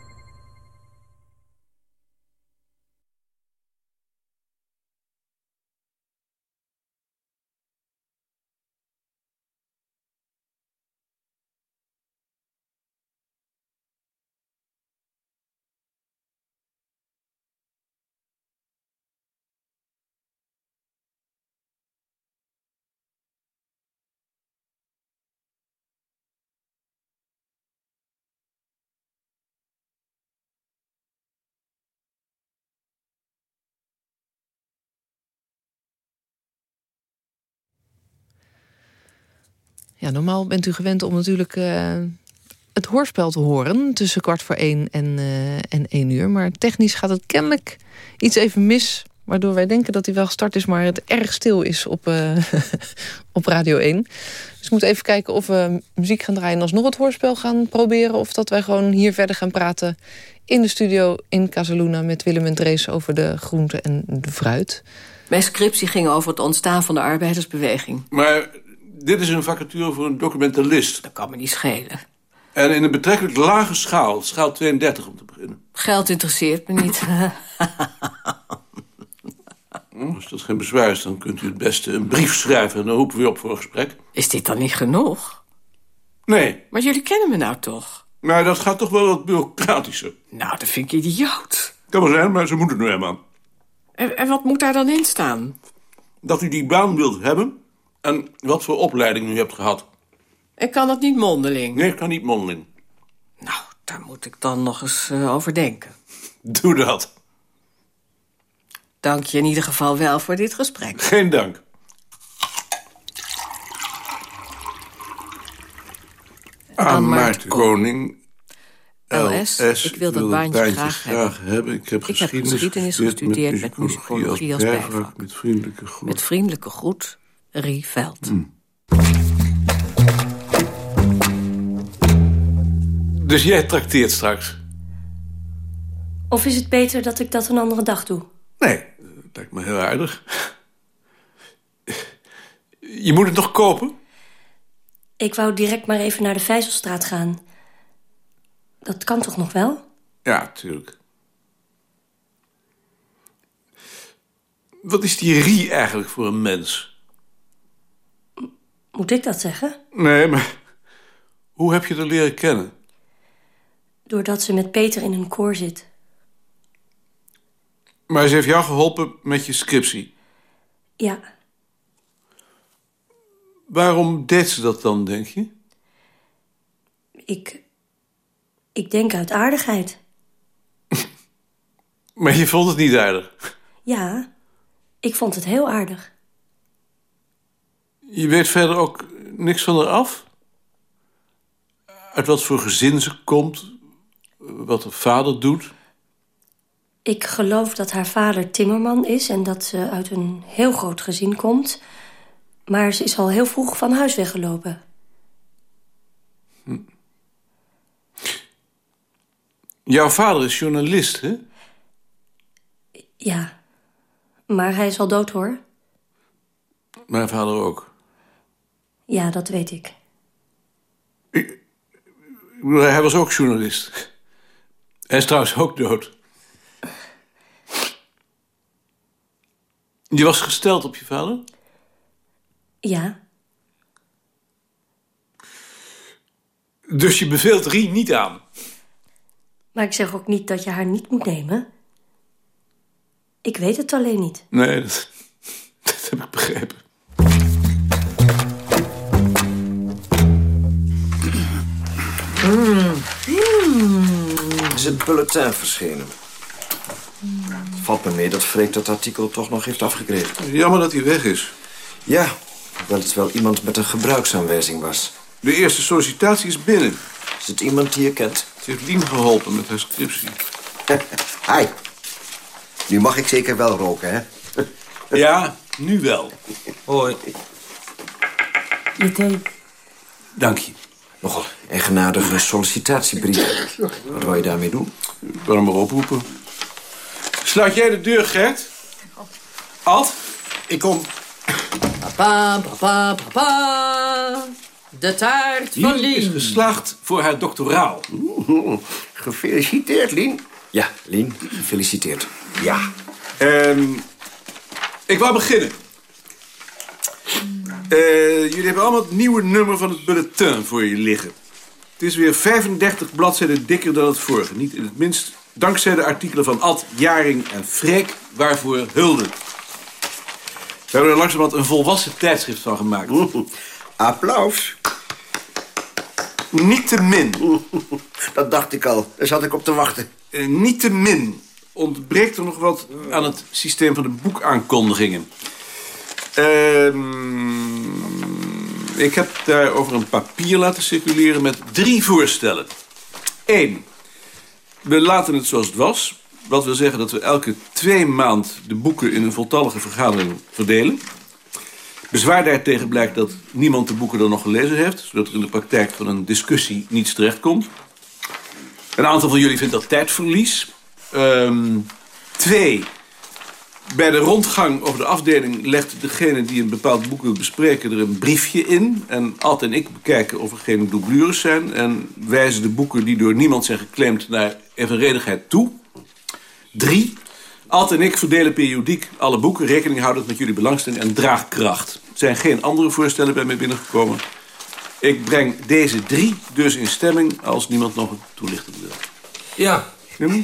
Ja, normaal bent u gewend om natuurlijk eh, het hoorspel te horen... tussen kwart voor één en, eh, en één uur. Maar technisch gaat het kennelijk iets even mis... waardoor wij denken dat hij wel gestart is... maar het erg stil is op, eh, op Radio 1. Dus we moeten even kijken of we muziek gaan draaien... en alsnog het hoorspel gaan proberen... of dat wij gewoon hier verder gaan praten in de studio in Casaluna... met Willem en Drees over de groente en de fruit. Mijn scriptie ging over het ontstaan van de arbeidersbeweging. Maar dit is een vacature voor een documentalist. Dat kan me niet schelen. En in een betrekkelijk lage schaal, schaal 32 om te beginnen. Geld interesseert me niet. Als dat geen bezwaar is, dan kunt u het beste een brief schrijven... en dan roepen we op voor een gesprek. Is dit dan niet genoeg? Nee, Maar jullie kennen me nou toch? maar dat gaat toch wel wat bureaucratischer. Nou, dat vind ik idioot. Kan wel zijn, maar ze moeten nu helemaal. En, en wat moet daar dan in staan? Dat u die baan wilt hebben en wat voor opleiding u hebt gehad. Ik kan het niet mondeling. Nee, ik kan niet mondeling. Nou, daar moet ik dan nog eens eh, over denken. Doe dat. Dank je in ieder geval wel voor dit gesprek. Geen dank. Aan Maarten Koning. LS, ik wil dat baantje graag hebben. hebben. Ik heb Ik heb geschiedenis gestudeerd met musicologie als bijvak. Met vriendelijke groet. Met vriendelijke groet, Rie Veld. Dus jij trakteert straks? Of is het beter dat ik dat een andere dag doe? Nee, dat lijkt me heel aardig. Je moet het nog kopen? Ik wou direct maar even naar de Vijzelstraat gaan. Dat kan toch nog wel? Ja, tuurlijk. Wat is die Rie eigenlijk voor een mens? Moet ik dat zeggen? Nee, maar hoe heb je haar leren kennen? Doordat ze met Peter in een koor zit. Maar ze heeft jou geholpen met je scriptie. Ja, Waarom deed ze dat dan, denk je? ik... Ik denk uit aardigheid. Maar je vond het niet aardig. Ja, ik vond het heel aardig. Je weet verder ook niks van haar af? Uit wat voor gezin ze komt? Wat haar vader doet? Ik geloof dat haar vader timmerman is... en dat ze uit een heel groot gezin komt. Maar ze is al heel vroeg van huis weggelopen. Jouw vader is journalist, hè? Ja, maar hij is al dood, hoor. Mijn vader ook. Ja, dat weet ik. Ik hij was ook journalist. Hij is trouwens ook dood. Je was gesteld op je vader? Ja, Dus je beveelt Rien niet aan? maar ik zeg ook niet dat je haar niet moet nemen. Ik weet het alleen niet. Nee, dat, dat heb ik begrepen. Is het bulletin verschenen? Het valt me mee dat Freek dat artikel toch nog heeft afgekregen. Jammer dat hij weg is. Ja, dat het wel iemand met een gebruiksaanwijzing was. De eerste sollicitatie is binnen. Is het iemand die je kent? Ze heeft Lien geholpen met haar scriptie. Hi. Nu mag ik zeker wel roken, hè? Ja, nu wel. Hoi. Je thee. Dank je. Nogal eigenaardige sollicitatiebrief. Wat wil je daarmee doen? Ik kan hem maar oproepen. Sluit jij de deur, Gert? Ad? Ik kom. Papa, papa, papa. De taart van Lien is geslaagd voor haar doctoraal. Gefeliciteerd, Lien. Ja, Lien, gefeliciteerd. Ja. Ehm, ik wou beginnen. Eh, jullie hebben allemaal het nieuwe nummer van het bulletin voor je liggen. Het is weer 35 bladzijden dikker dan het vorige. Niet in het minst dankzij de artikelen van Ad, Jaring en Freek, waarvoor hulde. We hebben er langzamerhand een volwassen tijdschrift van gemaakt. Applaus. Niettemin, Dat dacht ik al. Daar zat ik op te wachten. eh, niettemin ontbreekt er nog wat aan het systeem van de boekaankondigingen. Ehm, ik heb daarover een papier laten circuleren met drie voorstellen. Eén, we laten het zoals het was. Wat wil zeggen dat we elke twee maand de boeken in een voltallige vergadering verdelen. Bezwaar daartegen blijkt dat niemand de boeken dan nog gelezen heeft... zodat er in de praktijk van een discussie niets terechtkomt. Een aantal van jullie vindt dat tijdverlies. Ehm, twee, bij de rondgang over de afdeling legt degene die een bepaald boek wil bespreken er een briefje in. En Ad en ik bekijken of er geen doublures zijn. En wijzen de boeken die door niemand zijn geclaimd naar evenredigheid toe. Drie, Ad en ik verdelen periodiek alle boeken, rekening houdend met jullie belangstelling en draagkracht. Er zijn geen andere voorstellen bij mij binnengekomen. Ik breng deze drie dus in stemming als niemand nog een toelichting wil. Ja. Hm?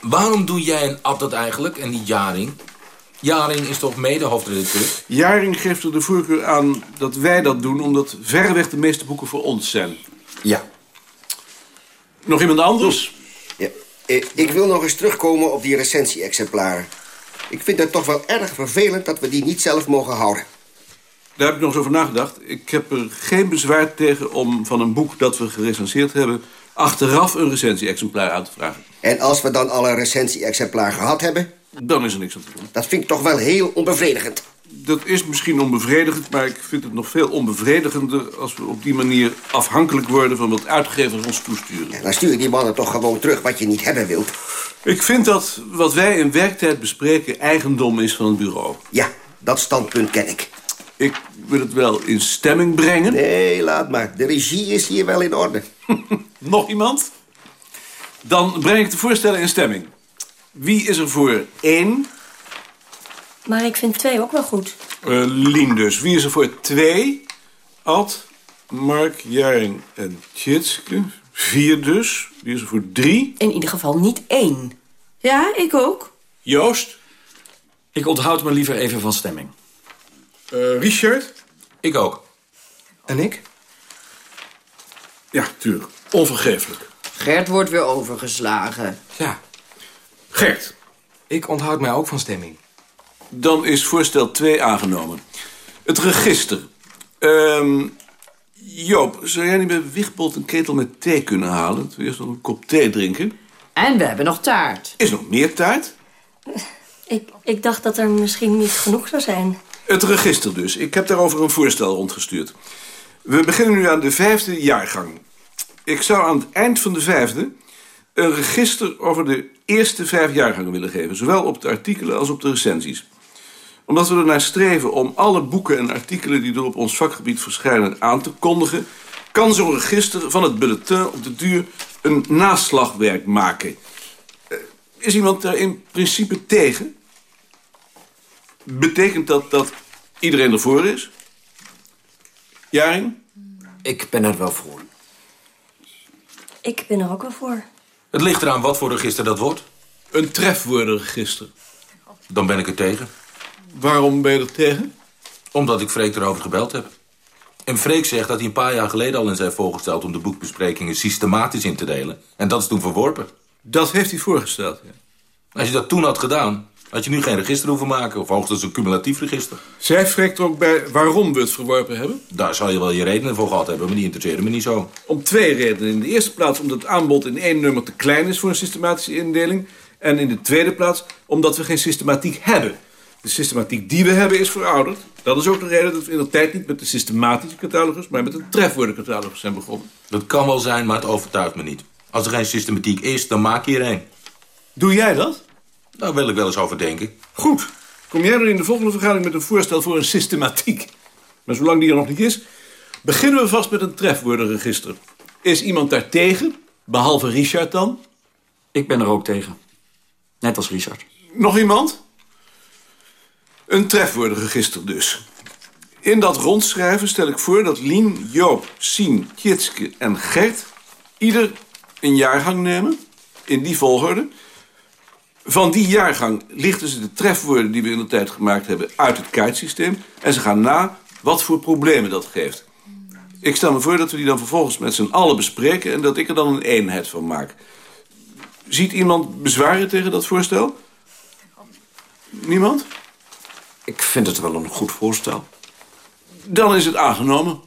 Waarom doe jij en Ab dat eigenlijk en niet Jaring? Jaring is toch mede hoofdredacteur? Jaring geeft er de voorkeur aan dat wij dat doen... omdat verreweg de meeste boeken voor ons zijn. Ja. Nog iemand anders? ja. Eh, Ik wil nog eens terugkomen op die recensie-exemplaren. Ik vind het toch wel erg vervelend dat we die niet zelf mogen houden. Daar heb ik nog eens over nagedacht. Ik heb er geen bezwaar tegen om van een boek dat we gerecenseerd hebben... achteraf een recensie-exemplaar aan te vragen. En als we dan al een recensie-exemplaar gehad hebben... Dan is er niks aan te doen. Dat vind ik toch wel heel onbevredigend. Dat is misschien onbevredigend, maar ik vind het nog veel onbevredigender... als we op die manier afhankelijk worden van wat uitgevers ons toesturen. Dan stuur die mannen toch gewoon terug wat je niet hebben wilt. Ik vind dat wat wij in werktijd bespreken eigendom is van het bureau. Ja, dat standpunt ken ik. Ik wil het wel in stemming brengen. Nee, laat maar. De regie is hier wel in orde. Nog iemand? Dan breng ik de voorstellen in stemming. Wie is er voor één? Maar ik vind twee ook wel goed. Uh, Lien dus. Wie is er voor twee? Ad, Mark, Jaring en Tjitske. Vier dus. Wie is er voor drie? In ieder geval niet één. Ja, ik ook. Joost? Ik onthoud me liever even van stemming. Uh, Richard? Ik ook. En ik? Ja, tuurlijk. Onvergeeflijk. Gert wordt weer overgeslagen. Ja. Gert? Ik onthoud mij ook van stemming. Dan is voorstel 2 aangenomen. Het register. Ehm Joop, zou jij niet bij Wigbold een ketel met thee kunnen halen? Dat we eerst nog een kop thee drinken. En we hebben nog taart. Is er nog meer taart? Ik, ik dacht dat er misschien niet genoeg zou zijn. Het register dus. Ik heb daarover een voorstel rondgestuurd. We beginnen nu aan de vijfde jaargang. Ik zou aan het eind van de vijfde een register over de eerste vijf jaargangen willen geven. Zowel op de artikelen als op de recensies. Omdat we ernaar streven om alle boeken en artikelen die er op ons vakgebied verschijnen aan te kondigen... kan zo'n register van het bulletin op de duur een naslagwerk maken. Eh, Is iemand daar in principe tegen? Betekent dat dat iedereen ervoor is? Jaring? Ik ben er wel voor. Ik ben er ook wel voor. Het ligt eraan wat voor register dat wordt. Een trefwoordenregister. Dan ben ik er tegen. Waarom ben je er tegen? Omdat ik Freek erover gebeld heb. En Freek zegt dat hij een paar jaar geleden al eens heeft voorgesteld... om de boekbesprekingen systematisch in te delen. En dat is toen verworpen. Dat heeft hij voorgesteld, ja. Als je dat toen had gedaan, had je nu geen register hoeven maken. Of hoogstens een cumulatief register. Zij Freek er ook bij waarom we het verworpen hebben? Daar zal je wel je redenen voor gehad hebben, maar die interesseerden me niet zo. Om twee redenen. In de eerste plaats omdat het aanbod in één nummer te klein is voor een systematische indeling. En in de tweede plaats omdat we geen systematiek hebben. De systematiek die we hebben is verouderd. Dat is ook de reden dat we in de tijd niet met de systematische catalogus, maar met een trefwoordencatalogus zijn begonnen. Dat kan wel zijn, maar het overtuigt me niet. Als er geen systematiek is, dan maak je er een. Doe jij dat? Daar wil ik wel eens over denken. Goed. Kom jij dan in de volgende vergadering met een voorstel voor een systematiek? Maar zolang die er nog niet is, beginnen we vast met een trefwoordenregister. Is iemand daar tegen? Behalve Richard dan? Ik ben er ook tegen. Net als Richard. Nog iemand? Een trefwoordenregister dus. In dat rondschrijven stel ik voor dat Lien, Joop, Sien, Tjitske en Gert... ieder een jaargang nemen, in die volgorde. Van die jaargang lichten ze de trefwoorden die we in de tijd gemaakt hebben... uit het kaartsysteem en ze gaan na wat voor problemen dat geeft. Ik stel me voor dat we die dan vervolgens met z'n allen bespreken... en dat ik er dan een eenheid van maak. Ziet iemand bezwaren tegen dat voorstel? Niemand? Ik vind het wel een goed voorstel. Dan is het aangenomen.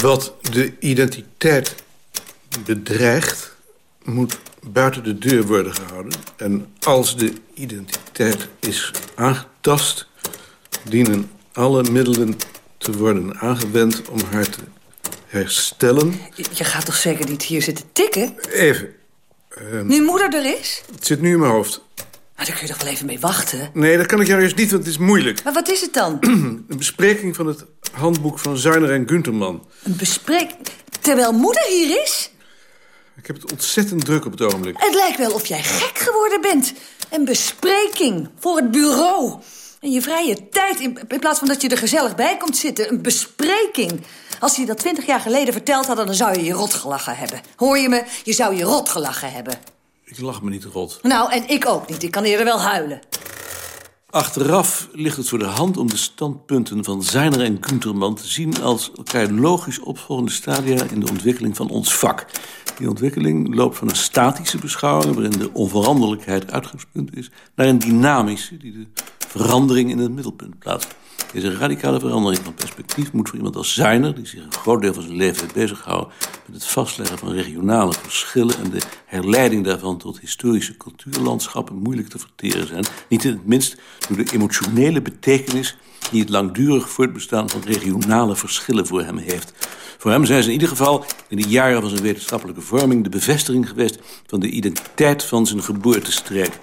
Wat de identiteit bedreigt, moet buiten de deur worden gehouden. En als de identiteit is aangetast, dienen alle middelen te worden aangewend om haar te herstellen. Je gaat toch zeker niet hier zitten tikken? Even. ehm, Nu moeder er is? Het zit nu in mijn hoofd. Maar daar kun je toch wel even mee wachten? Nee, dat kan ik juist niet, want het is moeilijk. Maar wat is het dan? Een bespreking van het handboek van Zuiner en Gunterman. Een besprek... Terwijl moeder hier is? Ik heb het ontzettend druk op het ogenblik. Het lijkt wel of jij gek geworden bent. Een bespreking voor het bureau. In je vrije tijd, in, in plaats van dat je er gezellig bij komt zitten. Een bespreking. Als je dat twintig jaar geleden verteld had, dan zou je je rot gelachen hebben. Hoor je me? Je zou je rot gelachen hebben. Ik lach me niet rot. Nou, en ik ook niet. Ik kan eerder wel huilen. Achteraf ligt het voor de hand om de standpunten van Zijner en Kunterman te zien als elkaar logisch opvolgende stadia in de ontwikkeling van ons vak. Die ontwikkeling loopt van een statische beschouwing, waarin de onveranderlijkheid uitgangspunt is, naar een dynamische, die de verandering in het middelpunt plaatst. Deze radicale verandering van perspectief moet voor iemand als Zijner, die zich een groot deel van zijn leven heeft bezighoudt met het vastleggen van regionale verschillen en de herleiding daarvan tot historische cultuurlandschappen, moeilijk te verteren zijn. Niet in het minst door de emotionele betekenis die het langdurig voortbestaan van regionale verschillen voor hem heeft. Voor hem zijn ze in ieder geval in de jaren van zijn wetenschappelijke vorming de bevestiging geweest van de identiteit van zijn geboortestreek.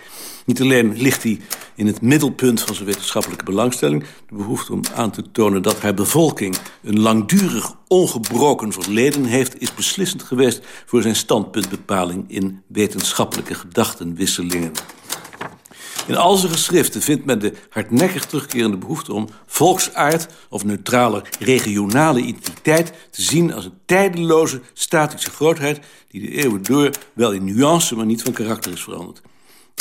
Niet alleen ligt hij in het middelpunt van zijn wetenschappelijke belangstelling... de behoefte om aan te tonen dat haar bevolking... een langdurig ongebroken verleden heeft... is beslissend geweest voor zijn standpuntbepaling... in wetenschappelijke gedachtenwisselingen. In al zijn geschriften vindt men de hardnekkig terugkerende behoefte om volksaard of neutrale regionale identiteit te zien als een tijdeloze statische grootheid die de eeuwen door wel in nuance, maar niet van karakter is veranderd.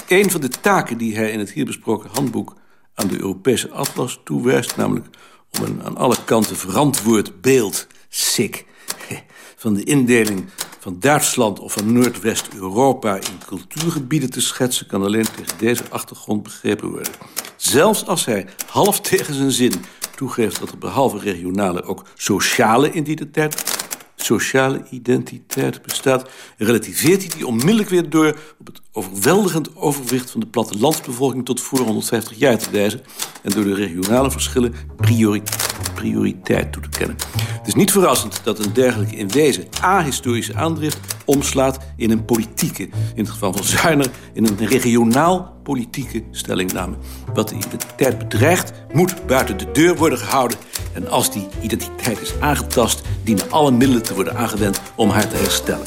Een van de taken die hij in het hier besproken handboek aan de Europese atlas toewijst, namelijk om een aan alle kanten verantwoord beeld, sick, van de indeling van Duitsland of van Noordwest-Europa in cultuurgebieden te schetsen, kan alleen tegen deze achtergrond begrepen worden. Zelfs als hij half tegen zijn zin toegeeft dat er behalve regionale ook sociale identiteit, sociale identiteit bestaat, relativeert hij die onmiddellijk weer door op het overweldigend overwicht van de plattelandsbevolking tot voor 150 jaar te wijzen en door de regionale verschillen prioriteit prioriteit toe te kennen. Het is niet verrassend dat een dergelijke in wezen ahistorische aandrift omslaat in een politieke, in het geval van Zuiner, in een regionaal politieke stellingname. Wat de identiteit bedreigt, moet buiten de deur worden gehouden. En als die identiteit is aangetast, dienen alle middelen te worden aangewend om haar te herstellen.